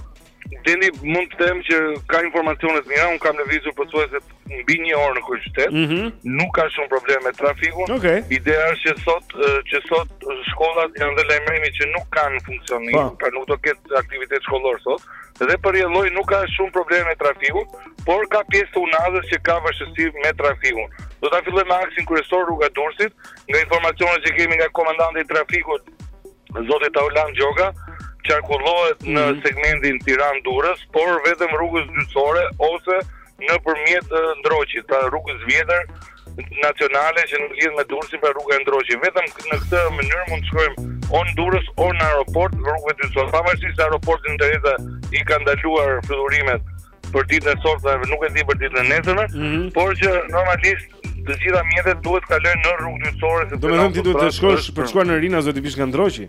Blendi mund të them që ka informacione të mira, un kam lëvizur pothuajse mbi një orë në kryeqytet. Mm -hmm. Nuk ka shumë probleme me trafikun. Okay. Ideja është që sot që sot shkollat dhanë dhe lajmërimin që nuk kanë funksionim, po. pra nuk do të ketë aktivitet shkollor sot. dhe për rrjedhojë nuk ka shumë probleme me trafikun, por ka pjesë të unazës që ka vështirësi me trafikun. Do ta fillojmë me aksin kryesor rruga e Durrësit, nga informacionet që kemi nga komandanti i trafikut zoti Taulant Gjoka, qarkullohet në mhm. segmentin Tiranë-Durrës, por vetëm rrugës dytësore ose nëpërmjet Ndroqit, pra rrugës së vjetër nacionale që na lidh me Durrësin pra rruga e Ndroqit. Vetëm në këtë mënyrë mund të shkojmë o në Durrës o në aeroport rrugëve dytësore. Pavarësisht se aeroporti Nënë Tereza i ka ndaluar fluturimet për ditën e sotme, nuk e di për ditën e nesërme, mm -hmm. por që normalisht të gjitha mjetet duhet të kalojnë në rrugë dytësore. Domethënë ti duhet të shkosh për të shkuar në Rinas do të vish nga Ndroqi.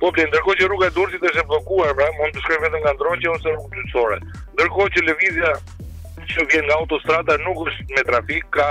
Po Blend, ndërkohë që rruga e Durrësit është e bllokuar, pra mund të shkojë vetëm nga Ndroqi ose rrugë dytësore. Ndërkohë që lëvizja që vjen nga autostrada nuk është me trafik, ka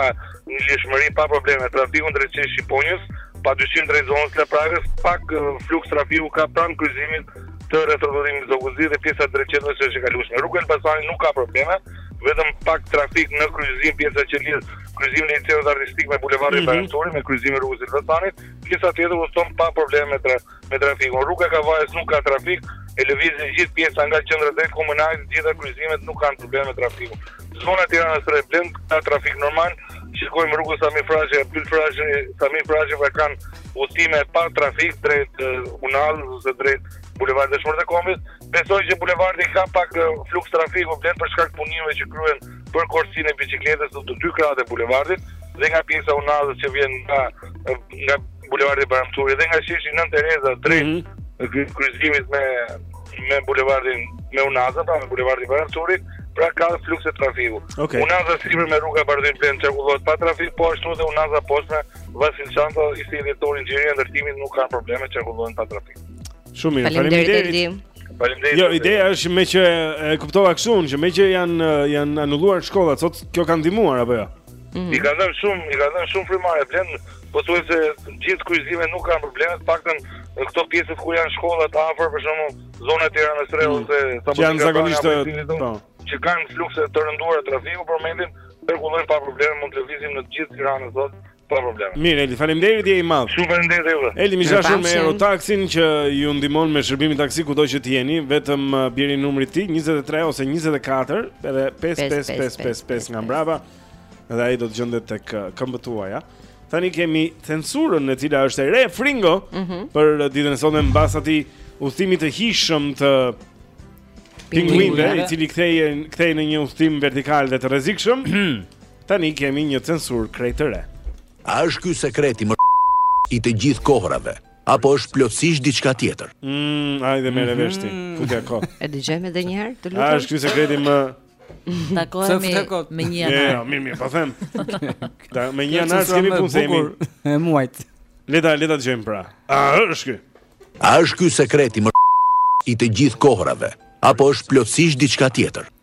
një lëvizshmëri pa probleme trafiku drejt sheshit Shqiponjës, pa dyshim drejt zonës Laprakës, pak fluks trafiku ka pranë kryqëzimit të rrethrrotullimit Zogu i Zi dhe pjesa drejt qendrës është e kalueshme. Rruga e Elbasanit nuk ka probleme, vetëm pak trafik në kryqëzim pjesa që lidh kryqëzimin e Liceut Artistik me bulevardin mm -hmm. Bajram Curri, me kryqëzimin e rrugës Elbasanit, Pjesa tjetër udhëton pa probleme me me trafikun. Rruga e Kavajës nuk ka trafik, e lëvizin gjithë pjesa nga qendra drejt Kombinatit, të gjitha kryqëzimet nuk kanë probleme me trafikun. Zona e Tiranës së Re, Blend ka trafik normal, shikojmë rrugën Sami Frashëri, Abdyl Frashëri, Sami Frashëri pra kanë udhëtime pa trafik drejt Unazës ose drejt Bulevardit Dëshmorët e Kombit. Besoj që bulevardi ka pak fluks trafiku Blend për shkak të punimeve që kryhen për korsinë e biçikletës në të dy krahët e bulevardit dhe nga pjesa e unazës që vjen nga nga bulevardi Bajram Curri dhe nga sheshi Nën Tereza drejt mm -hmm. kryqëzimit me me bulevardin me unazën, pra me bulevardin Bajram Curri, pra ka fluks të trafikut. Okay. Unaza sipër me rrugën Bardhyl Blend qarkullohet pa trafik, po ashtu dhe unaza poshtë me Vasil Shanto, Inxhinieri e Ndërtimit nuk ka probleme qarkullohen pa trafik. Shumë mirë. Faleminderit. Faleminderit. Jo, ideja është me që e kuptova kështu unë që me që janë janë anulluar shkollat, sot kjo ka ndihmuar apo jo? Ja? Mm -hmm. I kanë dhënë shumë, i kanë dhënë shumë frymëmarrje Blend, pothuajse gjithë kryqëzimet nuk kanë probleme, të paktën në këto pjesë ku janë shkollat afër për shembull zona e Tiranës së Re mhm. ose sa po janë zakonisht po. që kanë flukse të rënduara trafiku për momentin, qarkullojnë pa probleme mund të lëvizim në gjithë Tiranën sot Pa probleme. Mirë, Eli, faleminderit je i madh. Shumë faleminderit edhe. Eli Meja është me Euro Taxin që ju ndihmon me shërbimin taksi kudo që të jeni, vetëm uh, bjeri numrit ti 23 ose 24, edhe 5555 nga mbrapa. Dhe ai do të gjendet tek uh, këmbët tuaja. Tani kemi censurën e cila është e re Fringo mm -hmm. për ditën e sotme mbas atij udhëtimi të hijshëm të pinguinëve, i cili kthehet kthehet në një udhëtim vertikal dhe të rrezikshëm. Tani kemi një censurë krejt të re. A është ky sekreti më i të gjithë kohërave apo është plotësisht diçka tjetër? Mm, hajde merre mhm. vesh ti. Futja kot. E dëgjojmë edhe një herë, të lutem. A është ky sekreti më Takohemi me një janar. Jo, mirë, mirë, po them. Ta me një janar kemi punë themi. E muajit. Le ta le ta dëgjojmë pra. A është ky? A është ky sekreti më i të gjithë kohërave apo është plotësisht diçka tjetër?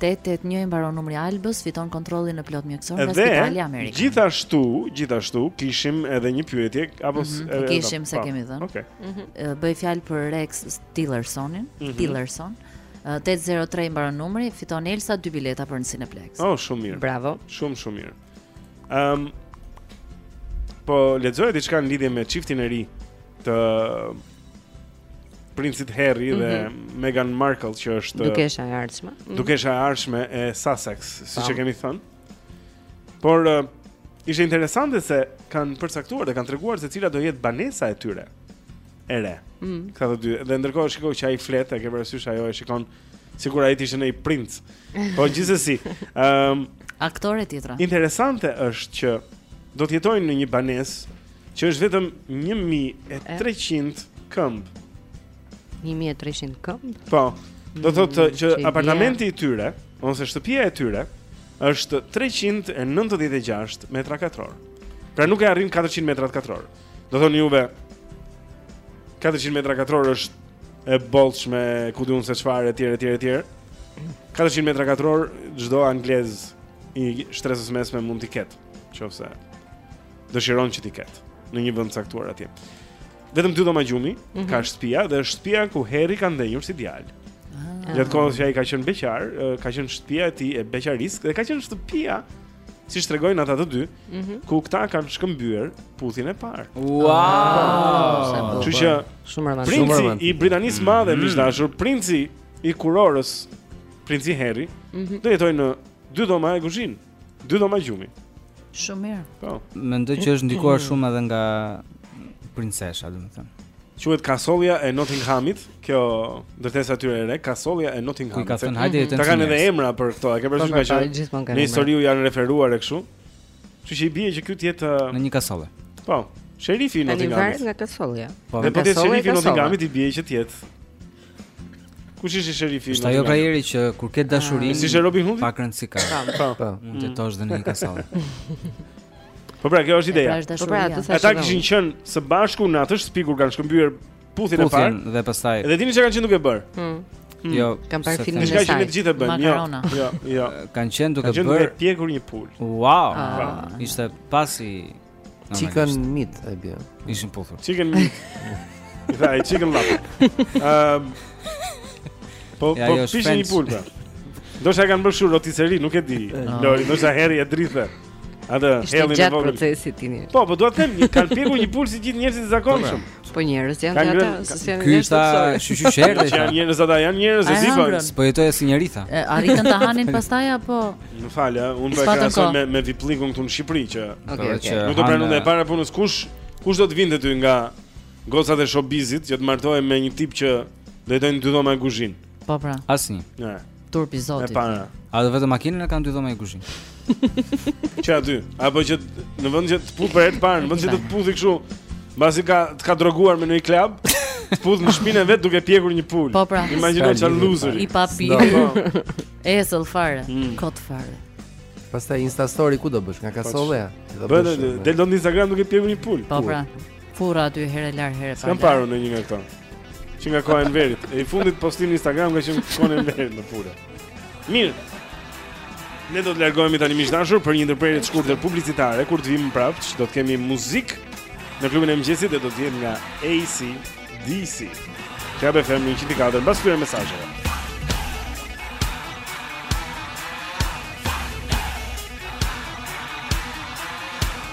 Tetë tetë një i mbaron numri Albës, fiton kontrollin e plotë mjekësor nga Spitali Amerikan. Gjithashtu, gjithashtu kishim edhe një pyetje apo mm -hmm, e kishim s'e kemi dhënë. Okej. Okay. Mm -hmm. Bëhej fjalë për Rex Tillersonin, mm -hmm. Tillerson. 803 mbaron numri, fiton Elsa dy bileta për në Cineplex. Oh, shumë mirë. Bravo. Shumë shumë mirë. Ehm um, Po lexoja diçka në lidhje me çiftin e ri të princit Harry dhe mm -hmm. Meghan Markle që është Dukesha e ardhshme. Mm -hmm. Dukesha e ardhshme e Sussex, siç e kemi thënë. Por uh, ishte interesante se kanë përcaktuar dhe kanë treguar se cila do jetë banesa e tyre e re. Mm -hmm. Këta të dy. Dhe ndërkohë shikoja që ai flet, e ke parasysh ajo e shikon sikur ai të ishte një princ. Po gjithsesi, ëm um, aktore tjetra. Interesante është që do të jetojnë në një banesë Që është vetëm 1300 këmbë. 1300 këmbë? Po. Do thotë që apartamenti i tyre ose shtëpia e tyre është 396 metra katror. Pra nuk e arrin 400 metra katror. Do thoni juve 400 metra katror është e bollshme, ku di unë se çfarë etj etj etj. 400 metra katror çdo anglez i shtresës së mesme mund t'i ketë, qoftë se dëshiron që t'i ketë në një vend të caktuar atje. Vetëm dy dhoma gjumi mm -hmm. ka shtëpia dhe është shtëpia ku Harry ka ndenjur si djalë. Ah. Gjatë kohës që ai ka qenë beqar, ka qenë shtëpia e tij e beqarisë dhe ka qenë shtëpia siç tregojnë ata të dy, mm -hmm. ku këta kanë shkëmbyer puthjen e parë. Wow! Ah, Kështu që shumë romantik. Princi i Britanisë së Madhe, mm -hmm. i dashur, princi i kurorës, princi Harry, mm -hmm. do jetojë në dy dhoma e guzhinë. Dy dhoma gjumi. Shumë mirë. Po. Mendoj që është ndikuar shumë edhe nga princesha, domethënë. Quhet Kasollja e Nottinghamit, kjo ndërtesa e tyre e re, Kasollja e Nottinghamit. Ku ka thënë hajde të. Ata kanë edhe emra për këto, e ke parasysh nga që. Në histori u janë referuar e kështu. Kështu që i bie që ky të jetë në një kasolle. Po. Sherifi i Nottinghamit. Ai varet nga Kasollja. Po, po sherifi i Nottinghamit i bie që të jetë Kush ishte sherifi? Është ajo fjala e urtë që kur ke dashurinë, ah, si ishte Robin Hood? Pak rëndësi ka. Po, po. po mund të mm. jetosh dhe në një kasolle. Po pra, kjo është ideja. Pra, po pra, atë thashë. Ata kishin qenë së bashku në atë shtëpi kur kanë shkëmbyer puthjen e parë. Puthjen dhe pastaj. Dhe dini çka kanë qenë duke bër? Hmm. Hmm. Jo, kanë parë filmin e saj. Çka që të gjithë bëjnë? Jo, jo, jo. Kanë qenë duke bër. Kanë qenë duke pjekur një pulë. Wow. Ah. Ishte pasi Chicken meat e bie. Ishin puthur. Chicken meat. Dha i chicken love. Ehm. Po po piqnin një pulë. Ndoshta e kanë bërë shumë rotiseri, nuk e di. Ah. Lori, ndoshta Harry e dridhte. Atë hellin e vogël. Është gjatë procesit tini. Po, po dua të them, kanë pjekur një pulë si gjithë njerëzit e zakonshëm. Po, Po njerëz janë ata, se janë njerëz. Ky tha, "Shyqyr çerdhe." Janë njerëz ata, janë njerëz e di po. Po jetoj si njerëz tha. Arritën ta hanin pastaj apo? Më falë, unë po e krahasoj me me vipllikun këtu në Shqipëri që. Okej, okej. Nuk do pranonte para punës kush? Kush do të vinte ty nga gocat e showbizit që të martohej me një tip që do jetojnë dy dhoma e guzhinë? Po pra. Asnjë. Ja. Turp i zotit. Ato vetëm makinën e kanë dy dhoma e kuzhinë. Që aty, apo që në vend që të puth për herë të parë, në vend që të puthi kështu, mbasi të ka droguar në një klub, të puth në shpinë e vet duke pjekur një pulë. Po pra. Imagjino çfarë loseri. I papi. Po. Esel fare, mm. kot fare. Pastaj Insta story ku do bësh? Nga kasollja. Bëhet del në Instagram duke pjekur një pulë. Po pra. Furra dy herë lar herë pa. Kam parë në një nga këto. Që nga koha e Enverit. E i fundit postim në Instagram nga që në koha e Enverit në furra. Mirë. Ne do të largohemi tani miq të dashur për një ndërprerje të shkurtër publicitare kur të vijmë prapë, do të kemi muzikë në klubin e mëngjesit dhe do të jetë nga AC DC. Club FM 104 mbas këtyre mesazheve.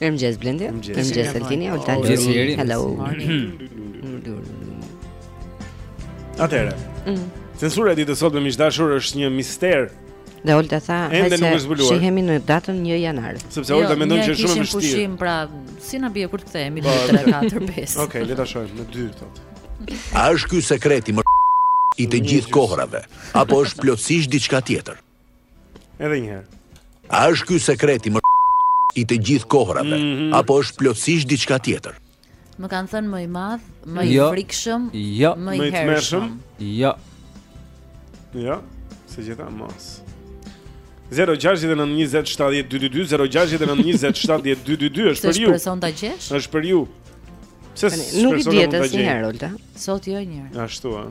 Mirëmëngjes Blendi. Mirëmëngjes Altini, Olta Lori. Hello. Atëre. Mm. Censura e ditës sot miq të dashur është një mister. Dhe Olta tha, "Ende nuk është zbuluar." Shihemi në datën 1 janar. Sepse jo, Olta mendon që është shumë e vështirë. Ne kishim pushim, pra, si na bie kur të kthehemi në 3, 4, 5. Okej, le ta shohim në 2 thotë. A është ky sekreti më i të gjithë kohërave apo është plotësisht diçka tjetër? Edhe një herë. A është ky sekreti më i të gjithë kohërave mm -hmm. apo është plotësisht diçka tjetër? Më kanë thënë më i madh, më i jo. frikshëm, jo. më i hershëm. Jo. Jo, se gjitha mos. 0-6-9-20-7-12-2 0-6-9-20-7-12-2 është për ju S'do ta gjesh? është për ju Nuk i gjete asnjëherë, Olta Sot jo njëherë Ashtu, a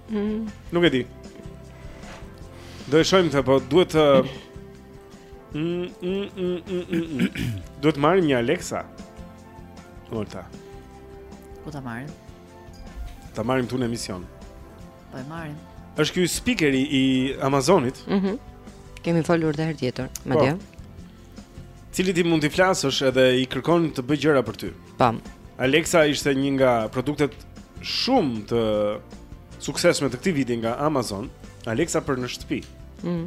Mm. Nuk e di. Do e shohim te, po duhet të... Mm, mm, mm, mm, mm, mm. duhet të marrim një Alexa. Olta. Ku ta marrim? Ta marrim këtu në emision. Po e marrim. Është ky speakeri i Amazonit. Mhm. Mm Kemi folur edhe herë tjetër, madje. Po. Cilit ti mund t'i flasësh edhe i kërkon të bëjë gjëra për ty. Pam. Alexa ishte një nga produktet shumë të suksesshme të këtij viti nga Amazon, Alexa për në shtëpi. Ëh. Mm.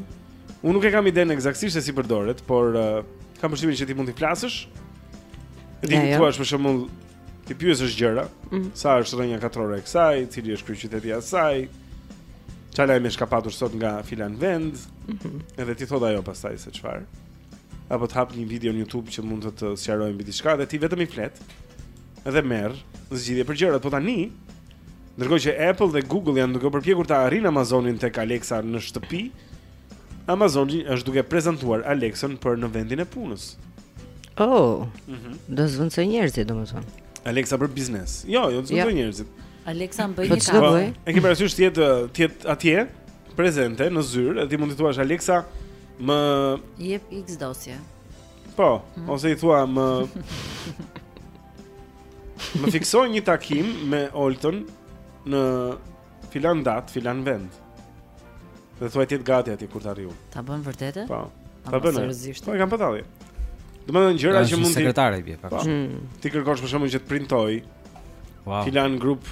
Unë nuk e kam idenë ekzaktësisht se si përdoret, por uh, kam përshtypjen që ti mund t'i flasësh. Ti ja, jo. thuash për shembull t'i pyesësh gjëra, mm. sa është rrënja katrore e kësaj, cili është kryeqyteti i asaj. Çfarë lajmesh ka patur sot nga filan vend? Mm -hmm. Edhe t'i thotë ajo pastaj se çfarë. apo të hap një video në YouTube që mund të të sqarojë mbi diçka dhe ti vetëm i flet dhe merr zgjidhje për gjërat. Po tani, ndërkohë që Apple dhe Google janë duke u përpjekur ta arrijnë Amazonin tek Alexa në shtëpi, Amazoni është duke prezantuar Alexën për në vendin e punës. Oh. Mm -hmm. Do zëvendësojë njerëzit, domethënë. Alexa për biznes. Jo, jo zëvendësojë ja. njerëzit. Alexa bëj pak një kafe. Po, e ke parasysh ti të të jetë atje prezente në zyrë, ti mund t'i thuash Alexa, Më jep X dosje. Po, hmm. ose i thua më Më fiksoj një takim me Oltën në filan dat, filan vend. Dhe thuaj të jetë gati aty kur të arrij. Ta bën vërtetë? Po. Ta bën. Seriozisht. Po e kam patallje. Domethënë gjëra që mund të sekretare i bie pak. Po. Hmm. Ti kërkosh për shembull që të printojë. Wow. Filan grup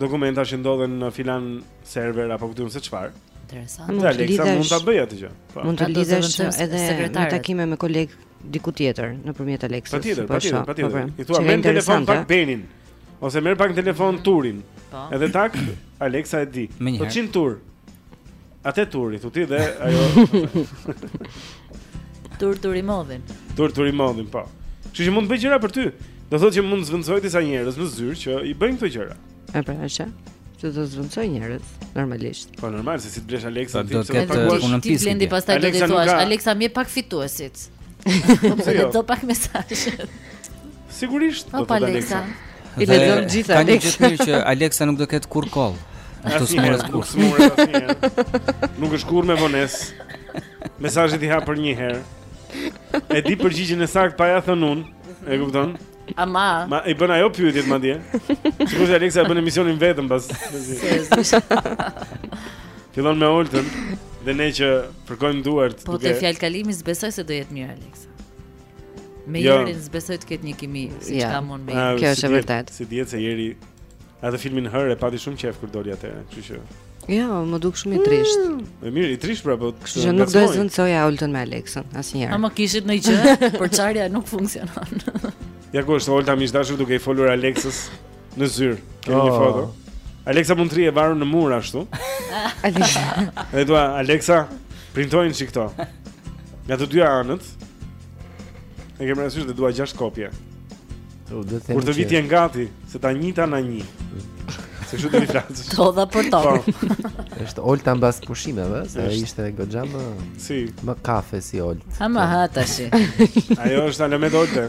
dokumenta që ndodhen në filan server apo ku ta di unë se çfarë. Interesant. Mund të lidhesh. Mund ta bëjë atë gjë. Po. Mund të lidhesh edhe në takime me kolegë diku tjetër nëpërmjet Alexës. Patjetër, po, patjetër, patjetër. Po, po. I thua më telefono pak Benin ose merr pak telefon Turin. Po. Edhe tak Alexa e di. Po çin Tur. Atë turi, tu ti dhe ajo. Tur turi modhin. Tur turi modhin, po. Kështu që mund të bëjë gjëra për ty. Do thotë që mund të zëvendësojë disa njerëz në zyrë që i bëjnë këto gjëra. E pra, është. Që do zëvendësojë njerëz normalisht. Po normal se si të blesh Alexa po, ti pse të paguash punën fizike. Ti Blendi pastaj do të thuash Alexa më pak fituesit. Pse jo? Do pak mesazhe. Sigurisht do të Alexa. I lexon gjithë Alexa. Ka një gjë të mirë që Alexa nuk do ketë kurrë kollë. Nuk do sëmuret kurrë. Nuk sëmuret asnjë. Nuk është kurrë me vonesë. Mesazhet i hap përnjëherë. E di përgjigjen e saktë pa ia thënë unë. E kupton? Ama. M'i bën ajo pyetjet madje. Sikur se Alexa e bën emisionin vetëm pas. Fillon me Oltën dhe ne që fërkojmë duart po duke Po te fjalëkalimi s'besoj se do jetë mirë Alexa. Me, jo, Jerin s'besoj të ketë një kimi siç e kam unë me Jerin. Kjo është e vërtetë. Siç dihet se Jeri, atë filmin Her e pati shumë qejf kur doli atëherë, kështu që... Ja, jo, më duk shumë i trisht. Mm. Më mirë, i trisht pra, po kështu që nuk do e zëvendësoja Oltën me Alexën, asnjëherë. A më kishit në i që, përçarja nuk funksionon. ja ku është Olta miqdashur duke i folur Alexës. Në zyrë, kemi një oh. foto. Alexa mund të rri e varur në mur ashtu. Alexa. Dhe dua Alexa printoji këto. Nga të dyja anët. Ne kemi rëndësish dhe dua 6 kopje. Do të them. Kur të jenë gati, se ta njëta na një. Se kështu do të flasësh. Do dha për to. Po. Është Olta mbas pushimeve, se ai ishte goxha më si më kafe si Olt. Ha më ha tash. Ajo është në Olta.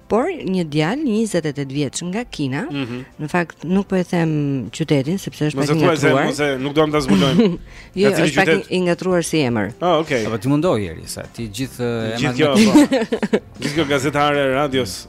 Por një djalë 28 vjeç nga Kina, mm -hmm. në fakt nuk po e them qytetin sepse është pak i ngatërruar. Mos e thuaj, nuk duam ta zbulojmë. jo, është qytet? pak i ngatërruar si emër. Ah, oh, okay. Apo ti mundohu Jeri se ti gjithë emrat. Gjithë kjo. Po. Gjithë kjo gazetare e radios.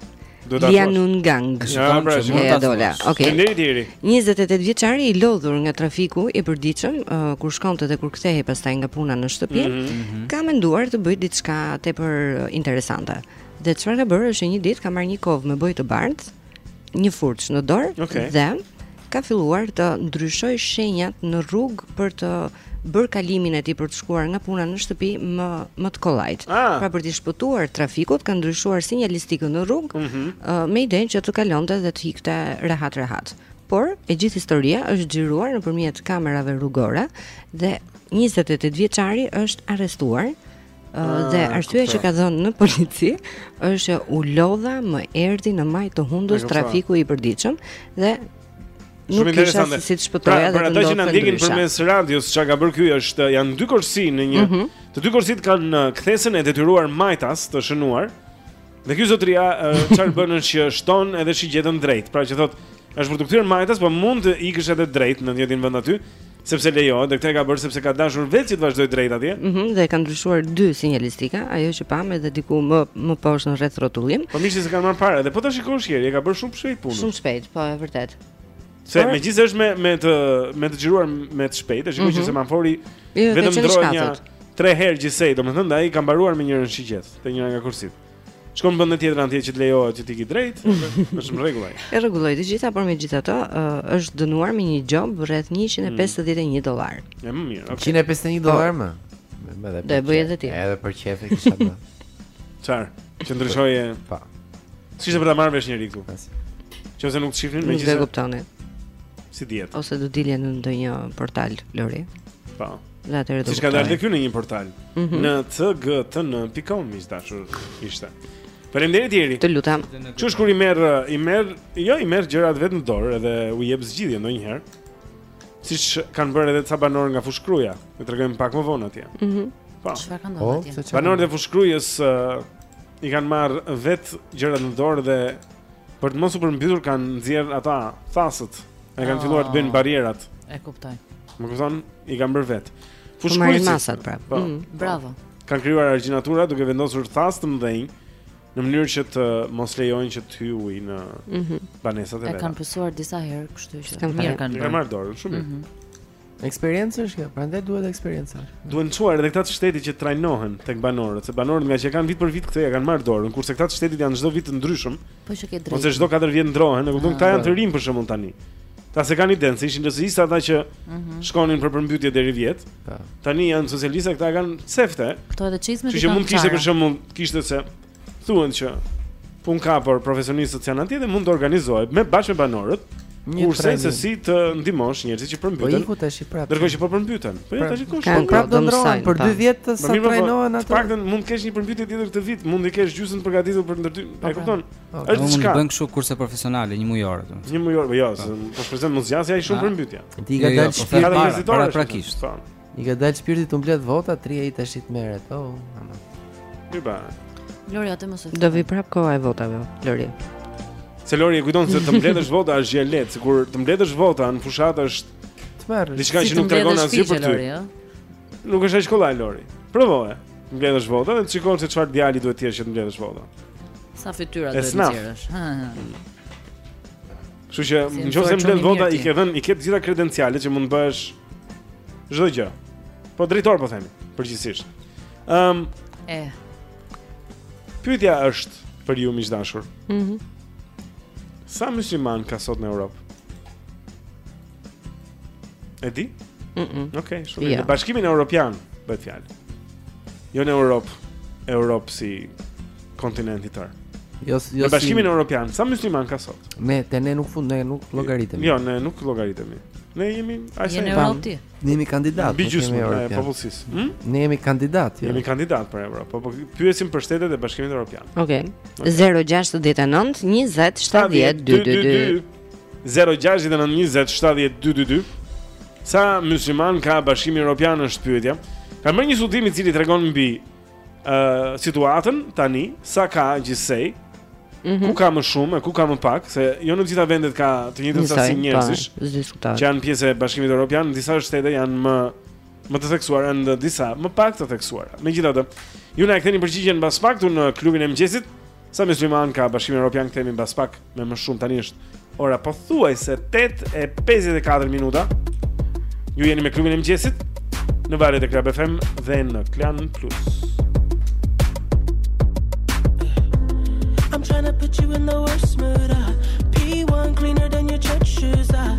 Do ta thuash. Lianyungang. Ja, pra, që mund ta dola. Okej. Faleminderit. 28 vjeçari i lodhur nga trafiku i përditshëm uh, kur shkonte dhe kur kthehej pastaj nga puna në shtëpi, mm -hmm. ka menduar të bëjë diçka tepër interesante. Dhe çfarë ka bërë është një ditë ka marrë një kovë me bojë të bardhë, një furçë në dorë okay. dhe ka filluar të ndryshojë shenjat në rrugë për të bërë kalimin e tij për të shkuar nga puna në shtëpi më më të kollajt. Ah. Pra për t'i shpëtuar trafikut ka ndryshuar sinjalistikën në rrugë mm -hmm. uh, me idenë që të kalonte dhe të ikte rehat rehat. Por e gjithë historia është xhiruar nëpërmjet kamerave rrugore dhe 28 vjeçari është arrestuar Ah, dhe arsyeja që ka dhënë në polici është që u lodha më erdhi në majë të hundës trafiku i përditshëm dhe nuk kisha se si të shpëtoja pra, dhe pra, të ndodhte ndryshe. Pra, ata që na ndjekin përmes radios çka ka bërë ky është janë dy korsi në një, mm -hmm. të dy korsitë kanë uh, kthesën e detyruar majtas të shënuar, dhe ky zotëria uh, çarë bën është që shton edhe shigjetën drejt, pra që thotë është për të kthyer majtas, po mund të ikësh edhe drejt në njëjtin vend aty, Sepse lejohet, dhe këtë e ka bërë sepse ka dashur vetë që të vazhdojë drejt atje. Mhm, mm dhe e ka ndryshuar dy sinjalistika, ajo që pamë edhe diku më më poshtë në rrethrrotullim. Po mirë që s'e kanë marrë parë, dhe po ta shikosh Jeri, e ka bërë shumë shpejt punën. Shumë shpejt, po e vërtetë. Se Por... megjithëse është me me të me të xhiruar me të shpejtë, e shikoj mm -hmm. që mhm. semafori jo, vetëm ndroi një tre herë gjithsej, domethënë ai ka mbaruar me njërën shigjetë, te njëra nga korsitë. Shkon bën te tjetra atje që të lejohet që të ikë drejt, është në rregull ai. E rregulloi të gjitha, por megjithatë është dënuar me një gjobë rreth 151 mm. dollarë. Është më mirë. Okay. 151 dollarë po. më. Do e bëje edhe ti. Edhe për qejf e kisha bërë. Çfarë? Që ndryshoje. Po. S'ishte për ta marrë vesh njeri këtu? Që ose nuk të shifrin me gjithë. Nuk e kuptoni. S'i dihet. Ose do dilje në ndonjë portal Lori. Po. Dhe atëherë do të. Siç ka dalë dhe ky në një portal. Mm -hmm. Në cgtn.com miq dashur ishte. Faleminderit Jeri. Të lutem. Ç'është kur i merr i merr, jo i merr gjërat vetë në dorë edhe u jep zgjidhje ndonjëherë. Siç kanë bërë edhe ca banorë nga Fushkruja. E tregojmë pak më vonë atje. Mhm. Mm po. Çfarë kanë po, ndodhur atje? Banorët e Fushkrujës uh, i kanë marrë vetë gjërat në dorë dhe për të mos u përmbytur kanë nxjerrë ata thasët. E kanë filluar të bëjnë oh. barrierat. E kuptoj. Më kupton? I kanë bërë vetë. Po fushkrujsit. Po masat prap. Po. Mm, bravo. Kanë krijuar argjinatura duke vendosur thasë të mëdhenj në mënyrë që të mos lejojnë që të hyjë uji në mm -hmm. banesat e veta. E kanë pësuar disa herë, kështu që mirë kanë bërë. Kanë marrë dorë, shumë mirë. Mm -hmm. Eksperiencë është kjo, prandaj duhet eksperiencë. Duhen çuar edhe këta të shtetit që trajnohen tek banorët, se banorët ngaqë e kanë vit për vit këtë ia kanë marrë dorën, kurse këta të shtetit janë çdo vit të ndryshëm. Po që ke të drejtë. Ose çdo 4 vjet ndrohen, e kupton? Ah. Këta janë të rinj për shembull tani. Këta s'e kanë idenë, se ishin LSI-sta ata që mhm. shkonin për përmbytje deri vjet. Po. Tani janë socialista, këta e kanë sefte. Kjo do edhe çizme. Që mund të kishte për shembull, kishte se thuhen që punë ka për profesionistët që janë atje dhe mund të organizohet me bashkë me banorët një kurse se si të ndihmosh njerëzit që përmbyten. Po iku tash i prapë. Dërgoj që po përmbyten. Po ja tash kush po prapë do ndrohen për dy vjet të sa trajnohen atë. Paktën mund të kesh një përmbytje tjetër këtë vit, mund të kesh gjysmë të përgatitur për ndërhyrje. E kupton? Është diçka. Mund të bën kështu kurse profesionale njëmujore. Njëmujore, po jo, po shpresoj mos zgjasë ai shumë përmbytja. Ti ka dalë shpirti. Pra praktikisht. I ka dalë shpirti të mbledh vota, ti ia tash i merr. Oh, aman. Mirë ba. Lori atë mos e. Do vi prap koha e votave, Lori. Se Lori kujton se të mbledhësh vota është gjë lehtë, sikur të mbledhësh vota në fushatë është tmerr. Diçka që nuk tregon asgjë për ty. Nuk është ai shkolla e Lori. Provoje. Mbledhësh vota dhe shikon se çfarë djalli duhet të jesh që të mbledhësh vota. Sa fytyra do të nxjerrësh. Kështu që nëse mbledh vota i ke dhënë, i ke të gjitha kredencialet që mund të bësh Çdo gjë. Po drejtor po themi, përgjithsisht. Ëm um, e. Pyetja është për ju miq të dashur. Mhm. Mm Sa myslimanë ka sot në Europë? E di? Mhm. Mm Okej, shumë. Jo. Në Bashkimin Evropian bëhet fjalë. Jo në Europë, Europë si kontinent i tërë. Jo, jo në Bashkimin Europian, sa myslimanë ka sot? Ne te ne nuk fund, ne nuk llogaritemi. Jo, ne nuk llogaritemi. Ne jemi ai sa jemi. Ne jemi kandidat. Mbi gjysma e popullsisë. Hm? Ne jemi kandidat. Jo. Jemi kandidat për Evropë. Po po pyesim për shtetet e Bashkimit Evropian. Okej. Okay. Okay. 069 20 70 222. 069 20 70 222 Sa myslimanë ka Bashkimi Europian është pyetja Kanë bërë një studim i cili tregon mbi uh, situatën tani Sa ka gjithsej mm -hmm. Ku ka më shumë e ku ka më pak Se jo në të gjitha vendet ka të njëjtën sasi njerëzish Që janë pjesë e Bashkimit Europian Në disa shtete janë më, më të theksuara Në disa më pak të theksuara Megjithatë ju na e ktheni përgjigjen mbas pak këtu në klubin e mëngjesit Sa myslimanë ka Bashkimi Evropian, kthehemi mbas pak me më shumë tani është ora pothuajse 8:54 minuta. Ju jeni me klubin e mëngjesit në valët e Club FM dhe në Klan Plus. I'm trying to put you in the worst mood. Uh, P1 cleaner than your church shoes. Uh,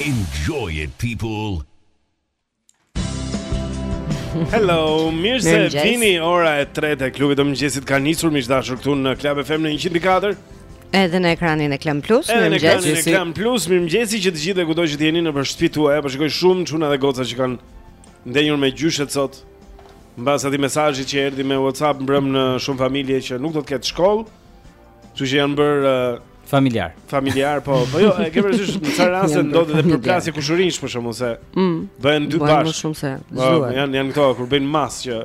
Enjoy it people. Hello, mirë se vini. Ora e 3 e klubit të mëngjesit ka nisur miq të dashur këtu në Club FM në 104. Edhe në ekranin e Klan Plus, mirë mëngjes. Edhe në ekranin e Klan Plus, mirë mëngjes që të gjithëve kudo që të jeni nëpër shtëpitë tuaja. Po shikoj shumë çuna dhe goca që kanë ndenjur me gjyshet sot. Mbas atij mesazhit që erdhi me WhatsApp mbrëm në shumë familje që nuk do të ketë shkollë. Kështu që janë bërë familjarë. Familjar, po, po jo, e ke parasysh në çfarë raste ndodhet edhe përplasje kushërinjsh për shkakun se mm. bëhen dy bashkë. Më shumë se. Po, janë janë këto kur bëjnë mas që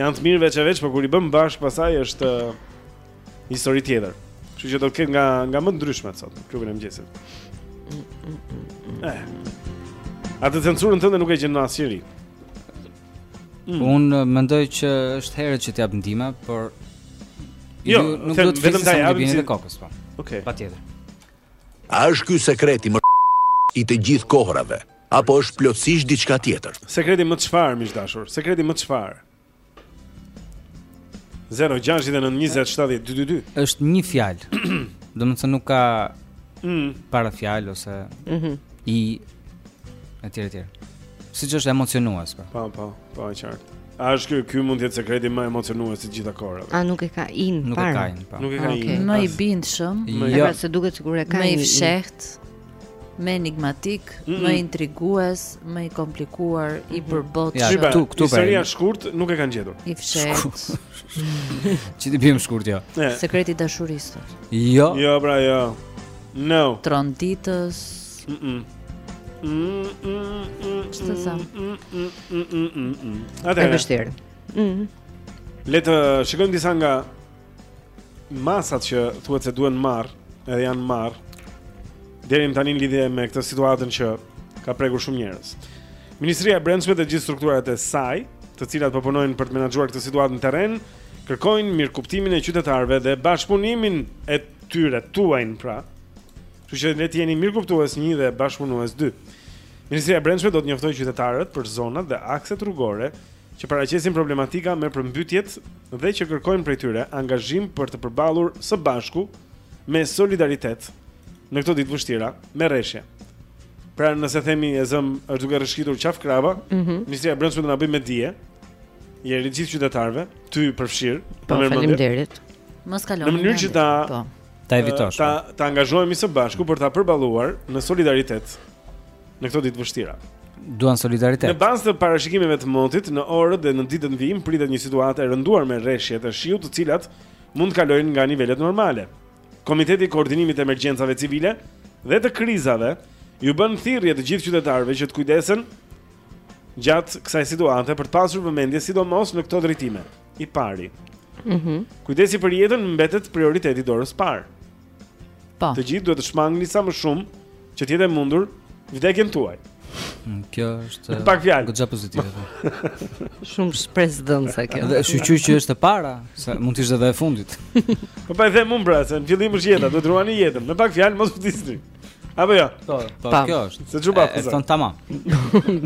janë të mirë veç e veç, por kur i bën bashkë pastaj është uh, histori tjetër. Kështu që do të ketë nga nga më të ndryshmet sot në klubin e mëngjesit. Mm, mm, mm, eh. Atë censurën tënde nuk e gjen asnjëri? Mm. Po unë mendoj që është herët që të jap ndihmë, por jo, nuk do të vetëm ta jap ndihmën e kokës, po. Okej. Okay. Patjetër. A është ky sekreti më i të gjithë kohërave apo është plotësisht diçka tjetër? Sekreti më çfarë, miq të dashur? Sekreti më çfarë? 0 6 9 20 7 2 2 2 është një fjalë. Domethënë nuk ka mm. para fjalë ose mm -hmm. i etj etj. Siç është emocionues pra. Po, po, po, e qartë. A është ky ky mund të jetë sekreti më emocionues i të gjitha kohërave? A nuk e ka i-në para? Nuk e ka i-në, po. Nuk e ka i-në. Më i bindshëm, më jo. se duket sikur e ka. Më i fshehtë. më enigmatik, mm -hmm. më intrigues, më i komplikuar, mm -hmm. i mhm. përbot ja, shumë. Këtu, këtu, Historia shkurt nuk e kanë gjetur. I fshehtë. Që t'i biem shkurt, jo. Ja. Sekreti i dashurisë. Jo. Jo, pra, jo. No. Tronditës. Mm -mm. Mm, mm, mm, Që të thamë? Mm, mm, mm, mm, mm, mm. E vështirë. Mm. Le të shikojmë disa nga masat që thuhet se duhen marrë, edhe janë marrë. Deri më tani në lidhje me këtë situatën që ka prekur shumë njerëz. Ministria e Brendshme dhe të gjithë strukturat e saj, të cilat po punojnë për të menaxhuar këtë situatë në terren, kërkojnë mirëkuptimin e qytetarëve dhe bashkëpunimin e tyre tuajin pra. Kështu që le të jeni mirëkuptues 1 dhe bashkëpunues 2. Ministria e Brendshme do të njoftojë qytetarët për zonat dhe akset rrugore që paraqesin problematika me përmbytjet dhe që kërkojnë prej tyre angazhim për t'u përballur së bashku me solidaritet në këto ditë të vështira me rreshje. Pra nëse themi e zëmë është duke rrëshkitur Qafë Krraba, mm -hmm. Ministria e Brendshme do na bëjë me dije. E gjithë qytetarëve, ty përfshir, po, faleminderit. Mos kalo. Në mënyrë që ta po. ta evitosh. Ta po. të angazhohemi së bashku për ta përballuar në solidaritet në këto ditë të vështira. Duan solidaritet. Në bazë të parashikimeve të motit, në orët dhe në ditët në vijim pritet një situatë e rënduar me reshje të shiut, të cilat mund të kalojnë nga nivelet normale. Komiteti i Koordinimit të Emergjencave Civile dhe të Krizave u bën thirrje të gjithë qytetarëve që të kujdesen gjatë kësaj situate për të pasur vëmendje sidomos në këto drejtime. i pari. Mhm. Mm Kujdesi për jetën mbetet prioriteti i dorës parë. Po. Të gjithë duhet të shmangni sa më shumë që të jetë e mundur vdekjen tuaj. Mm, kjo është me pak fjalë. Goxha pozitive. Shumë shpresëdhënëse kjo. Dhe shyqyr që është e para, se mund të ishte edhe e fundit. Po pra e them unë pra, se në fillim është jeta, duhet ruani jetën. Me pak fjalë mos vdisni. Apo jo? Po, po kjo është. Se çupa. E thonë tamam.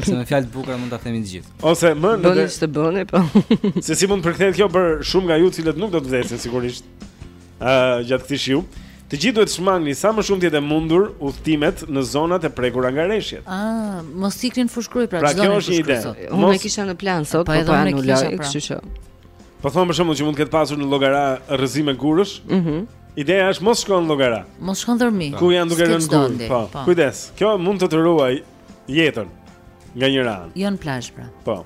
Se me fjalë të bukura mund ta themi të gjithë. Ose më në bëni të bëni, po. Se si mund të përkthehet kjo për shumë nga ju të cilët nuk do të vdesin sigurisht. Ë uh, gjatë këtij shiu. Të gjithë duhet të shmangni sa më shumë të jetë e mundur udhëtimet në zonat e prekura nga reshjet. Ah, mos ikni në Fushë-Krujë pra, pra çdo. Pra kjo është një ide. Unë e kisha në plan sot, po, po edhe unë e kisha, pra. kështu që. Po thonë për shembull që mund të ketë pasur në Llogara rrëzime gurësh. Mhm. Mm Ideja është mos shko në Llogara. Mos shko në Dhërmi. Ku janë duke rënë gurë? Po. po. Kujdes. Kjo mund të të ruajë jetën nga një anë. Jo në plazh pra. Po.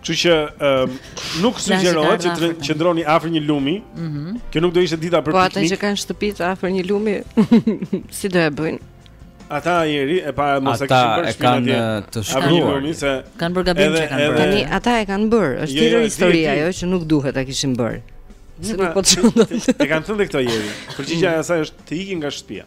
Kështu që um, nuk sugjerohet që të qëndroni afër një lumi. Mhm. Mm kjo nuk do ishte dita për piknik. Po ata që kanë shtëpitë afër një lumi, si do e bëjnë? Ata Ieri e para mos e kishin bërë shpinë atje. Ata e kanë të shkruar. Kanë bërë gabim që kanë bërë. Tani ata e kanë bërë. Është jo, tjetër jo, histori ajo që nuk duhet ta kishin bërë. Se nuk po të shkon. E kanë thënë këto Ieri. Përgjigjja e asaj është të ikin nga shtëpia.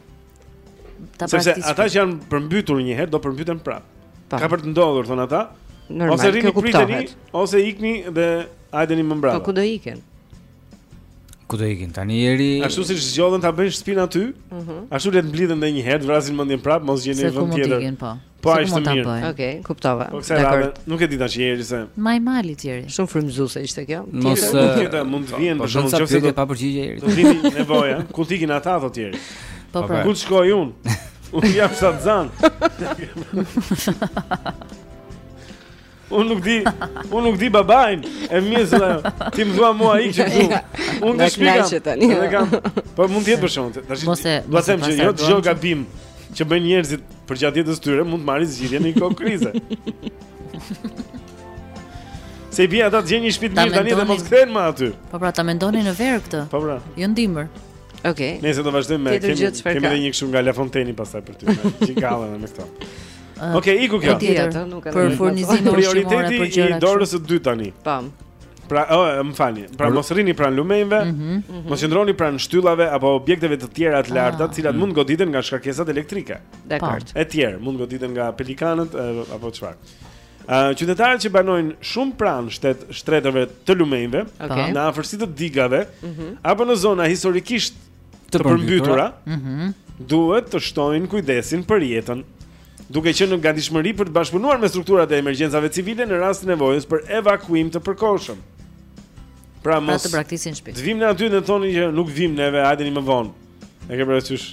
Ta braktisin. Sepse ata që janë përmbytur një herë do përmbyten prap. Po. Ka për të ndodhur thonë ata. Normal, ose rrini priteni, ose ikni dhe hajdeni më mbrapa. Po ku do ikin? Ku do ikin tani Ieri? Ashtu siç zgjodhën ta bëjnë shtëpinë aty, mm -hmm. ashtu le të mblidhen edhe një herë, të vrasin mendjen prapë, mos gjeni vend tjetër. Se ku mund të ikin po? Po ai është mirë. Okej, okay, kuptova. Po kësaj radhe, nuk e di tash Ieri se. Më i mali ti Ieri. Shumë frymëzuese ishte kjo. Mos e eh, tjetër mund të vjen po, për shkak se do pa përgjigje Ieri. Do vinin e vona, ku të ikin ata ato Ieri? Po pra. Ku shkoj unë? Unë jam Sazan. Unë nuk di, unë nuk di babain. E mirë zë ajo. Ti më thua mua ik që këtu. Unë të shpjegoj. Unë kam. Po mund të jetë për shkak të. Tash. Mos e. Do të them që jo çdo gabim që bëjnë njerëzit përgjatë jetës tyre mund të marrë zgjidhje në kohë krize. Se i bie ata të gjejnë një shpi të mirë tani dhe mos kthehen më aty. Po pra ta mendonin në verë këtë. Po pra. Jo në dimër. Okej. Okay. Nëse do vazhdojmë me kemi kemi edhe një kështu nga La Fonteni pastaj për ty. Gjinkallën me këto. Okej, okay, iku kjo. Tjetër, nuk e për furnizimet ushqimore për gjëra. Prioriteti i dorës së dytë tani. Pam. Pra, oh, më falni. Pra mos rrini pranë lumenjve, mm -hmm. mos qëndroni pranë shtyllave apo objekteve të tjera të larta, ah. të cilat mm. mund të goditen nga shkarkesat elektrike. Dakord. Etj, mund goditen nga pelikanët apo çfarë. Uh, qytetarët që banojnë shumë pranë shtet shtretëve të lumenjve, okay. në afërsi të digave, mm -hmm. apo në zona historikisht të përmbytura, ëh, mhm. duhet të shtojnë kujdesin për jetën, duke qenë në gatishmëri për të bashkëpunuar me strukturat e emergjencave civile në rast të nevojës për evakuim të përkohshëm. Pra, pra mos të braktisin shtëpi. Të vijmë ne aty dhe të thoni që nuk vijmë neve, hajdeni më vonë. E ke parasysh,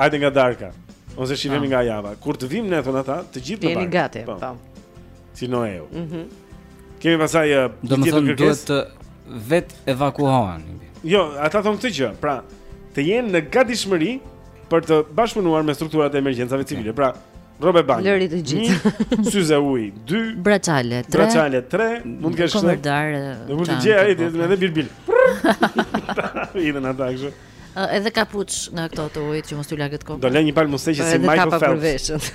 hajde nga darka ose shihemi po. nga java. Kur të vijmë ne thonë ata, të gjithë në barkë. Jeni gati, po. po. Si Noeu. Mhm. Mm Kemi pastaj uh, do të thonë duhet të vetevakuohen. Jo, ata thonë këtë gjë. Pra, të jenë në gatishmëri për të bashkëpunuar me strukturat e emergjencave civile. Pra, rrobe banje. Lëri të gjithë. Syze uji, dy. Braçale 3. Braçale 3, mund të kesh. Komardare. Do mund të gjej ai edhe bilbil. Idën ata kështu. Edhe kapuç nga këto të ujit që mos t'ju laget koka. Do lë një palë mustaqe si Michael Phelps.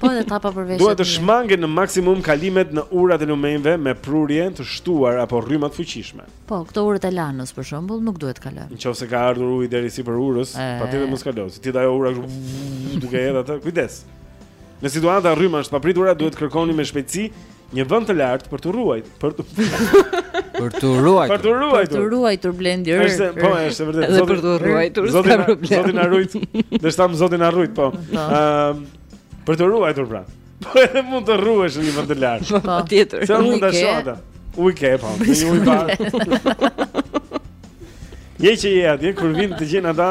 Po edhe tapa për veshët. Duhet të shmangen në maksimum kalimet në urat e lumenjve me prurje të shtuar apo rryma të fuqishme. Po, këto urat e Lanës për shembull nuk duhet kalojnë. Nëse ka ardhur uji deri sipër urës, patjetër mos kalo. S'të ndan ura duke hedh atë, kujdes. Në situata rrymash të papritura duhet të kërkoni me shpejtësi Një vend të lartë për të ruajt, për të për të ruajtur. Për të ruajtur. Për të ruajtur Blendi. Është, po, është vërtet. Zoti për të ruajtur. Zoti na ruajt. Zoti na ruajt. Ne stam Zoti na ruajt, po. po. Ëm për të ruajtur pra. Po edhe mund të ruhesh në një vend të lartë. Po, po. tjetër. S'ka mund të shohë ata? Ui ke po. Një ujë pa. Je që je atje kur vijnë të gjejnë ata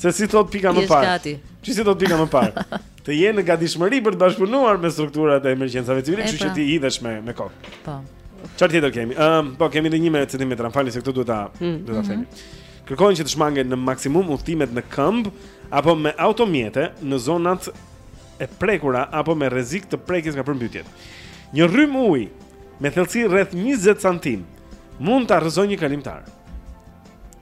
se si thotë pika më parë. Si si thotë pika më parë. të jenë në gatishmëri për të bashkëpunuar me strukturat e emergjencave civile, kështu pra. që ti hidhesh me me kokë. Po. Çfarë tjetër kemi? Ëm, ehm, um, po kemi edhe një me centimetra, falni se këtu duhet ta mm, duhet ta mhm. themi. Mm -hmm. Kërkohet që të shmangen në maksimum udhëtimet në këmbë apo me automjete në zonat e prekura apo me rrezik të prekjes nga përmbytjet. Një rrymë uji me thellësi rreth 20 cm mund ta rrëzojë një kalimtar.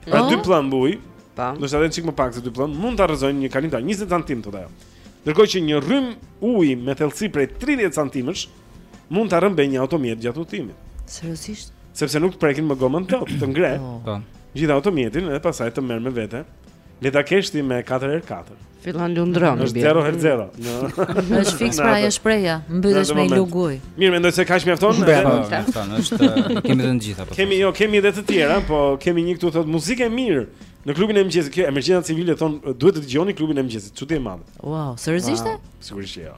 Pra oh. dy pëllëmbë ujë Po. Do të thotë çik më pak se dy pëllëmbë, mund ta rrëzojnë një kalimtar 20 cm thotë ajo. Ndërkohë që një rrymë uji me thellësi prej 30 cm-sh mund ta rrëmbejë një automjet gjatë udhëtimit. Seriozisht? Sepse nuk prekin më gomat tokë, të ngre. Po. Gjithë automjetin dhe pastaj të merr me vete. Le ta kesh ti me 4x4. Fillon lundron. Është 0 herë 0. Është fiks pra ajo shprehja, mbytesh me lugë ujë. Mirë, mendoj se kaq mjafton. Mjafton, është kemi të gjitha apo. Kemi, jo, kemi edhe të tjera, po kemi një këtu thotë muzikë e mirë. Në klubin e mëngjesit, kjo emergjenca civile thonë duhet të dëgjoni klubin e mëngjesit. Çudi e madhe. Wow, seriozisht? Sigurisht që jo.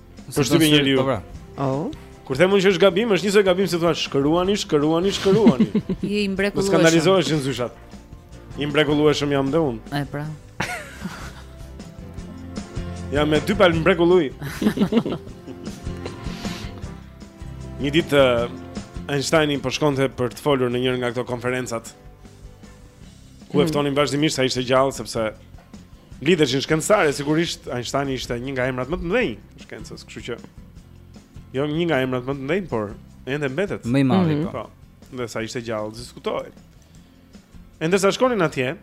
Përshtypje njeriu oh. Kur themë unë që është gabim, është njësoj gabim si të thuash shkëruani, shkëruani, shkëruani Je i mbrekullueshëm Më skandalizoheshin zyshat I mbrekullueshëm jam dhe unë E pra Jam me dy palë mbrekulluj Një ditë uh, Einsteini po shkonte për të folur në njërën nga këto konferencat Ku e ftonin vazhdimisht sa ishte gjallë sepse mblidheshin shkencëtarë, sigurisht Einstein ishte një nga emrat më të mëdhenj të shkencës, kështu që jo një nga emrat më të mëdhenj, por ende mbetet. Më i madhi mhm. po. po. Dhe sa ishte gjallë diskutohej. E ndërsa shkonin atje,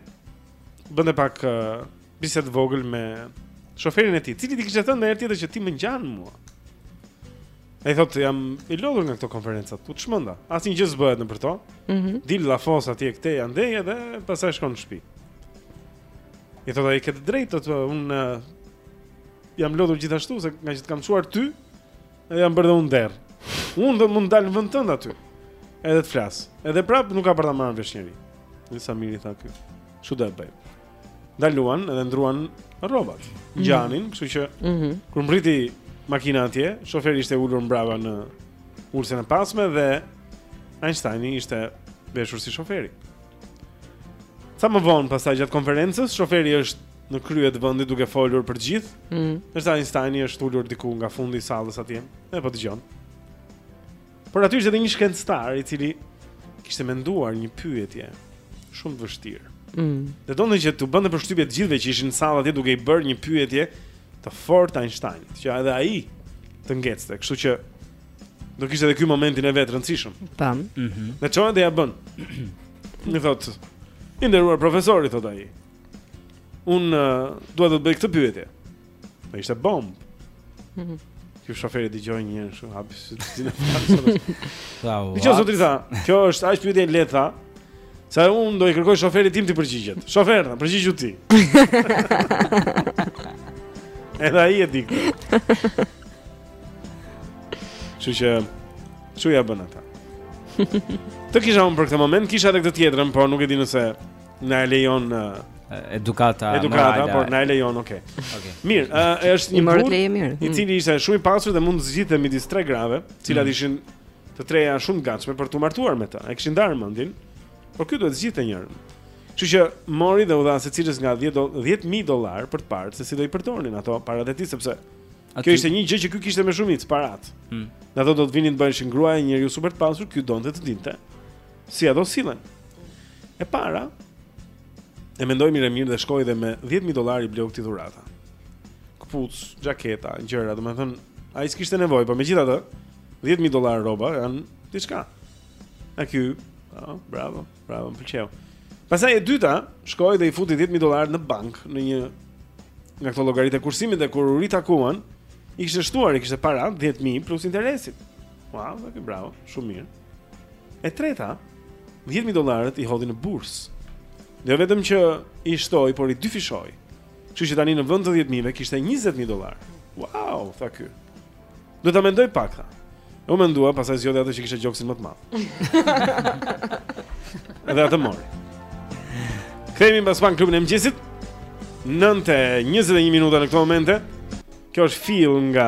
bënte pak uh, bisedë të vogël me shoferin e tij, i cili i kishte thënë ndër të tjera që ti më ngjan mua. I thotë jam i lodhur nga këto konferenca, u çmenda. Asnjë gjë s'bëhet nëpër to. Mhm. Mm Dil llafos atje këtej andej edhe pastaj shkon në shtëpi. I thotë ai ke të drejtë, thotë un jam lodhur gjithashtu se ngaqë të kam çuar ty, edhe jam bërë dhe un derr. Un do të mund të dal në vend tënd aty. Edhe të flas. Edhe prap nuk ka për ta marrë vesh njëri. Epo sa mirë tha ky. Si do e bëjmë? ndaluan edhe ndruan rrobat. Mm. Ngjanin, kështu që mm -hmm. kur mbërriti makina atje, shoferi ishte ulur mbrapa në ulësen e pasme dhe Einsteini ishte veshur si shoferi. Ca më vonë pastaj gjatë konferencës, shoferi është në krye të vendit duke folur për gjithë ata. Einsteini është ulur diku nga fundi i sallës atje, e po dëgjon. Por aty ishte edhe një shkencëtar i cili kishte menduar një pyetje shumë të vështirë. Mm. Dhe donte që t'u bënte përshtypje të gjithëve që ishin në sallë atje duke i bërë një pyetje të fortë Einsteinit, që edhe ai të ngecte. Kështu që do kishte edhe ky momentin e vet të rëndësishëm. Tam. Mhm. Mm dhe çohet dhe ia bën. Ëë thotë, i nderuar profesor i thotë ai. Un uh, dua të bëj këtë pyetje. Po ishte bombë. Mhm. Ky shoferi dëgjoi një herë kështu, hapi sytë na fal. Bravo. Dije zotri tha, kjo është aq pyetje e lehtë tha. Sa unë do i kërkoj shoferit tim të përgjigjet. Shofer, përgjigju ti. Edhe ai e di. Kështu që çu ja bën ata. Të kisha unë për këtë moment, kisha edhe këtë tjetrën, por nuk e di nëse Na e lejon eh edukata morale. Edukata, po na e lejon, okay. Okay. Mirë, uh, është një burrë i mirë, i mm. cili ishte shumë i pasur dhe mund të zgjidhte midis tre grave, të cilat mm. ishin të trija shumë të gatshme për t'u martuar me ta. E kishin ndarë mendjen, por ky duhet të zgjidhte njërën. Kështu që mori dhe u dha secilës nga 10 do, 10000 dollar për të parë se si do i përdornin ato para të tij sepse Aty... kjo ishte një gjë që ky kishte më shumë i parat. Mm. Ato do të vinin të bëheshin gruaja e një njeriu super të pasur, ky donte të dinte Si ato sillen. E para e mendoi mirë mirë dhe shkoi dhe me 10000 dollarë i bleu këtij dhurata. Këpucë, xhaketa, gjëra, domethënë ai s'kishte nevojë, por megjithatë 10000 dollarë rroba janë diçka. Tha ky, oh, bravo, bravo, më pëlqeu. Pastaj e dyta, shkoi dhe i futi 10000 dollarë në bankë në një nga ato llogaritë e kursimit dhe kur u ritakuan, i kishte shtuar, i kishte bërë 10000 plus interesin. Wow, okay, bravo, shumë mirë. E treta, 10000 dollarët i hodhi në bursë. Dhe jo vetëm që i shtoi, por i dyfishoi. Kështu që tani në vend të 10000-ve kishte 20000 dollar. Wow, tha ky. Do ta mendoj pak tha. U mendua, pastaj zgjodhi atë që kishte gjoksin më të madh. Edhe atë mori. Kthehemi pas pak në klubin e mëngjesit. 9:21 minuta në këto momente. Kjo është feel nga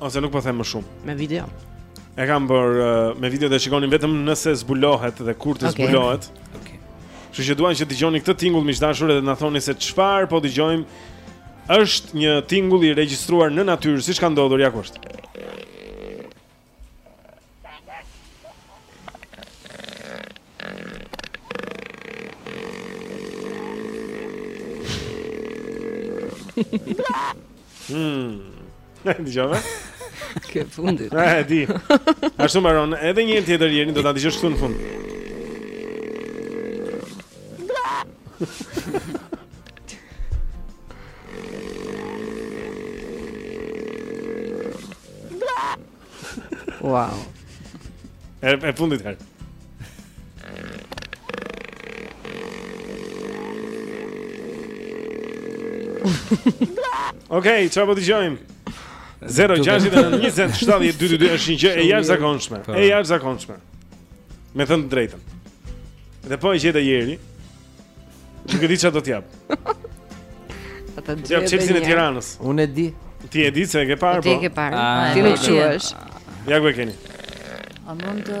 Ose nuk po them më shumë. Me video. E kam bërë uh, me video do e shikojmë vetëm nëse zbulohet dhe kur të okay. zbulohet. Okej. Okay. Kështu që dua që të dëgjoni këtë tingull miq të dashur edhe na thoni se çfarë po dëgjojmë. Është një tingull i regjistruar në natyrë, siç ka ndodhur ja ku është. Hmm. Dëgjova. Ke fundit. Ah, e di. Ashtu mbaron. Edhe një herë tjetër Jeri do ta dëgjosh këtu në fund. Wow. E, e fundit herë. Okej, okay, çfarë po dëgjojmë? 0692070222 është një gjë e jashtëzakonshme, po. e jashtëzakonshme. Me thënë të drejtën. Dhe po e gjete Jeri. Nuk e di çfarë do të jap. Ata dy. Jap çelësin e Tiranës. Unë e di. Ti e di se e ke parë po. Ti e po. ke parë. Ah, ti nuk quhesh. Ja ku e keni. A mund të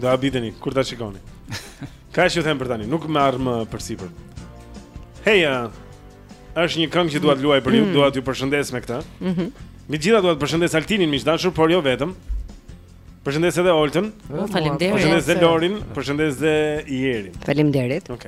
Do habiteni kur ta shikoni. Kaq ju them për tani, nuk marr më përsipër. Heja. Është një këngë që dua të luaj për ju, mm. dua t'ju përshëndes me këtë. Mhm. Mm Mbi të gjitha dua të përshëndes Altinin miq të dashur, por jo vetëm. Përshëndes edhe Oltën. Oh, faleminderit. Përshëndes Lorin, përshëndes edhe Jerin. Faleminderit. Okej. Okay.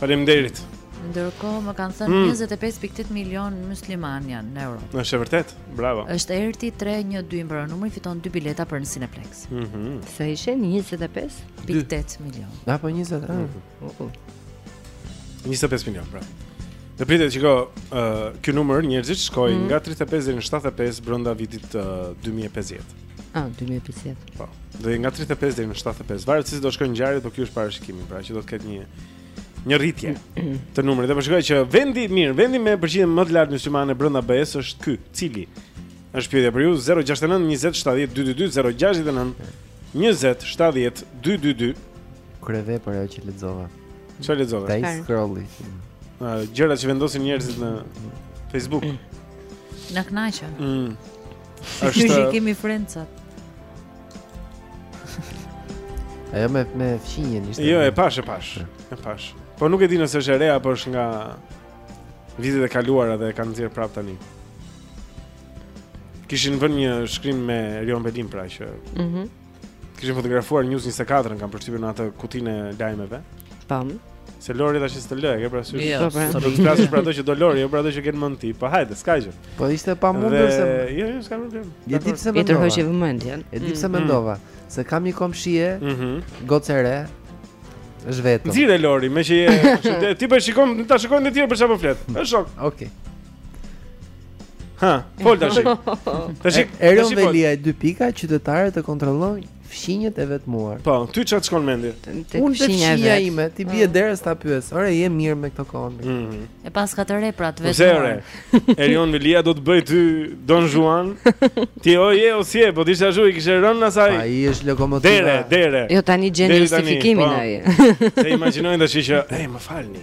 Faleminderit. Ndërkohë më kanë thënë mm. 25.8 milion musliman janë në Europë. Është e vërtetë, bravo. Është Erti 312 i mbaron numri fiton dy bileta për në Cineplex. Mhm. Mm Sa ishin 25.8 milion. Apo 20 rand. Mm -hmm. uh -huh. 25 milion, pra. Dhe pritet që ko, uh, ky numër njerëzish të shkojë mm. nga 35 deri në 75 brënda vitit uh, 2050. A, 2050. Po. Do jetë nga 35 deri në 75. Varet se si do shkojnë ngjarjet, por ky është parashikimi, pra që do të ketë një një rritje të numrit. Dhe po shikoj që vendi mirë, vendi me përqindjen më të lartë myslimane brenda BE-s është ky, cili është pyetja për ju 069 20 70 222 069 20 70 222. Qesha për ato që lexova. Çfarë lexova? Dai scrolli. Gjëra që vendosin njerëzit në Facebook. Na kënaqën. Mm. Është që kemi frencat. Ajo me me fqinjën ishte. Jo, e pash, e pash. E pash. Po nuk e di nëse është e re apo është nga vitet e kaluara dhe e kanë nxjerr prap tani. Kishin vënë një shkrim me Erion Velinë pra që. Mhm. Mm Kishin fotografuar News 24-ën, kam përshtypjen në atë kutinë e lajmeve. Pam. Se Lori tash s'të lë, e ke parasysh? Jo, Po, pra. s'të Do të flasësh për ato që do Lori, jo për ato që ke në mend ti. Po hajde, s'ka gjë. Po ishte e pamundur se jo, jo, s'ka problem. e di pse e mendova. tërhoqi vëmendjen. E di pse mendova, se kam një komshie, Mhm. gocë e re, është vetëm. Nxirre Lori, me që je, që te- ti po e shikon, ta shikojnë të tjerët për çfarë po flet. Është shok. Okej. Ha, fol tash. Tash Erion Veliaj dy pika qytetarët të kontrollojnë fqinjët e vetmuar. Po, ty ça të shkon mendja? Unë te fqinja ime, t'i bie mm. derës ta pyes. Ore, je mirë me këto kohë. Mm -hmm. E paska te pra të vetmuar. Zere. Erion Veliaj do të bëjë ty Don Juan. Ti o je o si e, po ti s'ia zhuj kishe rënë asaj. Ai është lokomotiva. Dere, dere. Jo tani gjen justifikimin po. ai. Se imagjino tash që, ej, më falni.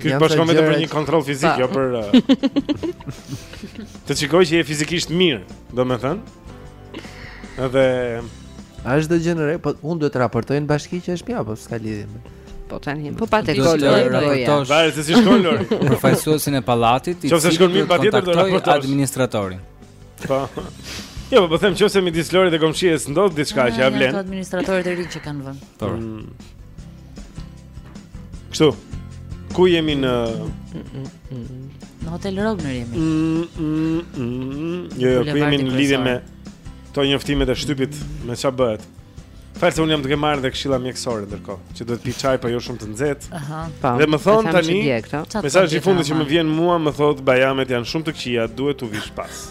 Ky po shkon vetëm për një kontroll fizik, jo për uh, Të shikoj që je fizikisht mirë, domethënë. Edhe A është çdo gjë në rregull? Po unë duhet të raportoj në bashki që është mirë apo s'ka lidhje me. Po tani, po patjetër. Varet se si shkon Lori. Përfaqësuesin e pallatit, i cili shkon mirë patjetër do raportojë administratorin. Po. Jo, po, po them nëse midis Lorit dhe komshies ndodh diçka që ja vlen. Administratorët e rinj që kanë vënë. Po. Mm. Kështu. Ku jemi në Në Hotel Rogner jemi. Mm, mm, mm. Jo, jo, ku jemi në lidhje me to njoftimet e shtypit me ça bëhet. Fal se unë jam duke marrë dhe këshilla mjekësore ndërkohë, që duhet të pi çaj po jo shumë të nxehtë. Aha. Po. Dhe më thon tani, mesazhi i fundit që më vjen mua më thot bajamet janë shumë të këqija, duhet t'u vish pas.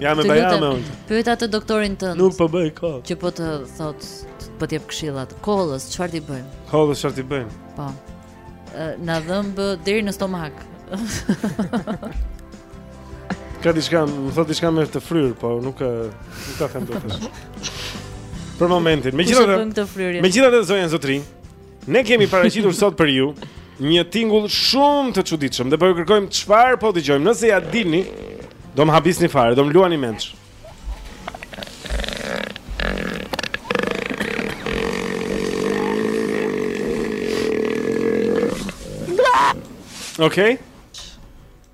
Ja me bajame unë Pyete atë doktorin tënd. Nuk po bëj kot. Që po të thot Po të jep këshillat Kollës, çfarë t'i bëjmë? Kollës, çfarë t'i bëjmë? Po Na dhemb deri në stomak Ka diçka, më thot diçka me të fryrë, po nuk nuk ta them dot. Për momentin, megjithatë. Megjithatë zonja zotërinj, Ne kemi paraqitur sot për ju një tingull shumë të çuditshëm dhe po ju kërkojmë çfarë po dëgjojmë. Nëse ia dilni, do më habisni fare, do më luani mendsh. Okej. Okay.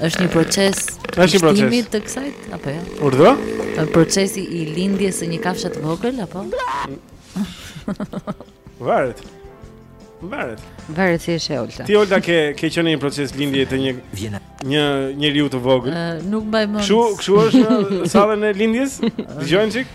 Është një proces Është një proces. Shtimit të kësaj apo jo? Urdhëro? Procesi i lindjes së një kafshe të vogël apo? Varet. Varet. Varet si është Olta. Ti Olta ke ke qenë në një proces lindjeje të një një njeriu të vogël. Uh, nuk mbaj mend. Kshu, kshu është në sallën e lindjes? Dëgjojmë çik.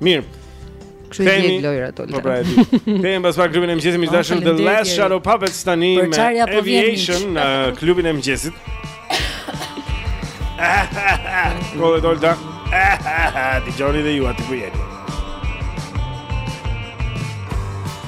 Mirë. Kështu i jep lojrat Olta. Po pra e di. Kthehemi pas pak në klubin e mëngjesit miq të dashur The Last Shadow Puppets tani me Aviation në klubin e mëngjesit. Gole dolta. Dëgjoni dhe ju aty ku jeni.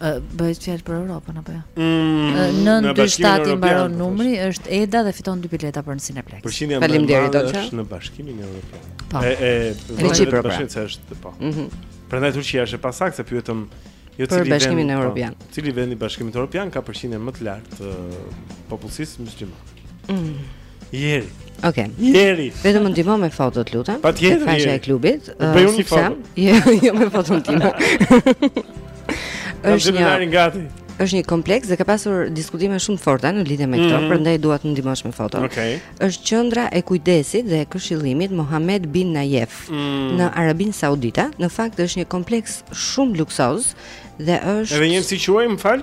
Bëhet fjalë për Europën apo jo? Mm, në 27 i mbaron numri, është Eda dhe fiton dy bileta për në Cineplex. Përqindja më e madhe është në Bashkimin Evropian. Po. E e Evropa pra. është po. Mhm. Prandaj Turqia është e pasaktë se pyetëm jo cili vend në Bashkimin po, Evropian. Cili vend i Bashkimit Evropian ka përqindjen më të lartë të popullsisë së muslimane? Mhm. Jeri. Okej. Okay. Jeri. Vetëm ndihmo me fotot, të lutem. Patjetër. Faqja e klubit. Uh, Bëj unë foto. Jo, jo me foton time. Është një lari gati. Është një kompleks dhe ka pasur diskutime shumë të forta në lidhje me këto, mm -hmm. prandaj dua të ndihmosh me foton. Okej. Okay. Është qendra e kujdesit dhe e këshillimit Mohammed bin Nayef mm -hmm. në Arabinë Saudite. Në fakt është një kompleks shumë luksoz dhe është Edhe një si quhet, më fal?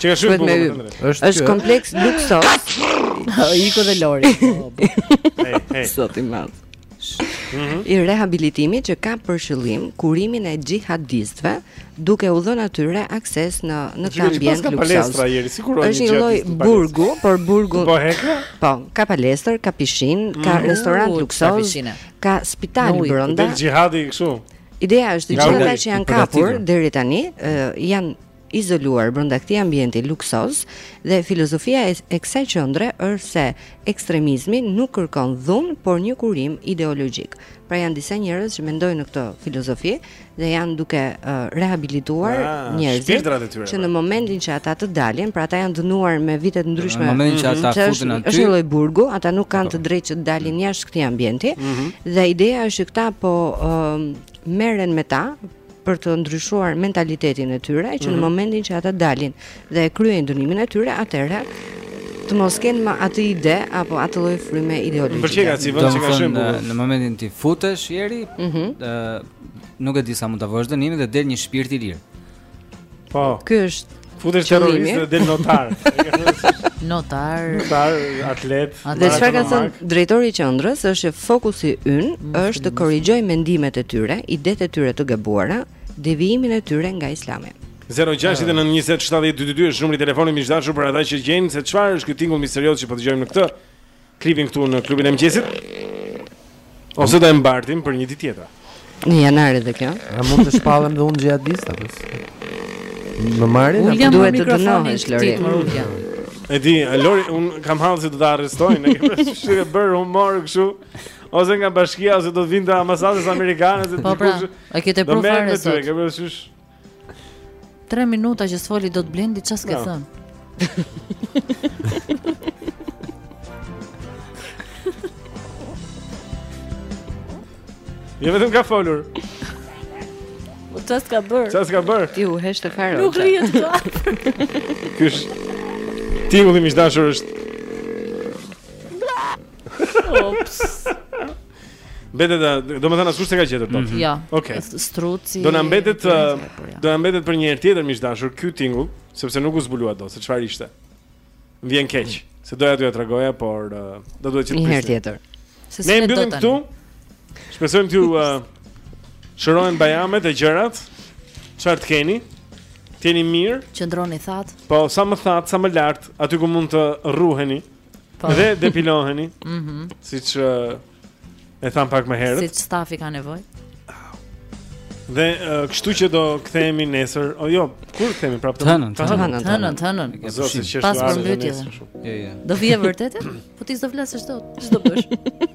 Që ka shumë për të thënë. Është është kompleks luksoz. Iko dhe Lori. Hey, hey. Sot i madh. Mhm. I rehabilitimit që ka për qëllim kurimin e xhihadistëve duke u dhënë atyre akses në në këtë ambient luksoz. Është një lloj burgu, por burg po, po ka palestër, ka pishinë, ka mhm. restorant luksoz, ka spital brenda. Ideja është që ata që janë kapur deri tani janë izoluar brenda këtij ambienti luksoz dhe filozofia e kësaj qendre është se ekstremizmi nuk kërkon dhunë, por një kurim ideologjik. Pra janë disa njerëz që mendojnë në këtë filozofi dhe janë duke uh, rehabilituar ah, njerëzit që në pra. momentin që ata të dalin, pra ata janë dënuar me vite të ndryshme. Në momentin që ata futen aty, është një lloj burgu, ata nuk kanë të po. drejtë që të dalin jashtë këtij ambienti mm -hmm. dhe ideja është që këta po uh, merren me ta për të ndryshuar mentalitetin e tyre, që në mhm. momentin që ata dalin dhe e kryejnë dënimin e tyre, atëherë të mos kenë më atë ide apo atë lloj fryme ideologjike. Më pëlqen si vend që ka shumë bukur. Në momentin ti futesh njeri, ëh, mhm. nuk e di sa mund ta vuash dënimin dhe del një shpirt i lirë. Po. Ky është Futesh terrorist dhe del notar. notar. Notar, atlet. Dhe çfarë ka thënë drejtori i qendrës është që fokusi ynë mm, është të korrigjojmë mendimet e tyre, idetë e tyre të gabuara, devijimin e tyre nga Islami. 0692070222 është numri i telefonit miq të dashur për ata që gjejnë se çfarë është ky tingull misterioz që po dëgjojmë në këtë Klip këtu në klubin e mëngjesit. Ose do e mbartim për një ditë tjetër. Në janar edhe kjo. A mund të shpallem dhe unë gjatë ditës? Më marrin apo duhet të dënohesh Lori? E di, Lori, unë kam hall se do ta arrestojnë, ne kemi bërë humor kështu. Ose nga bashkia ose do të vinë të ambasadës amerikane se po pra, e ke të provuar. Do merr me ty, e ke bërë 3 minuta që s'foli dot Blendi çfarë s'ke thënë. Je vetëm ka folur. Po çfarë s'ka bërë? Çfarë s'ka bërë? Ti u heshte fare. Nuk rrihet fare. Ky është tingulli miq të dashur është. Ops. Mbetet, domethënë askush s'e ka gjetur dot. Mhm. Jo. Okej. Okay. Struci. Do na mbetet, uh, po jo. do na mbetet për një herë tjetër miq të dashur ky tingull, sepse nuk u zbulua dot se çfarë ishte. Vjen keq, mm. se doja t'ju tregoja, por uh, do duhet që të prisni. Një herë tjetër. Se ne mbyllim këtu. Shpresojmë t'ju uh, shërohen bajamet e gjërat. Çfarë të keni? Të jeni mirë. Qëndroni thatë. Po, sa më thatë, sa më lart, aty ku mund të rruheni. Po. Dhe depiloheni. Mhm. Mm Siç uh, e thamë pak më herët. Siç stafi ka nevojë. Dhe uh, kështu që do kthehemi nesër. O jo, kur kthehemi prapë? Të hënën, të hënën, të hënën, të hënën. Pas përmbytjes. Jo, jo. Do vije vërtet? Po ti s'do flasësh dot. Ç'do bësh?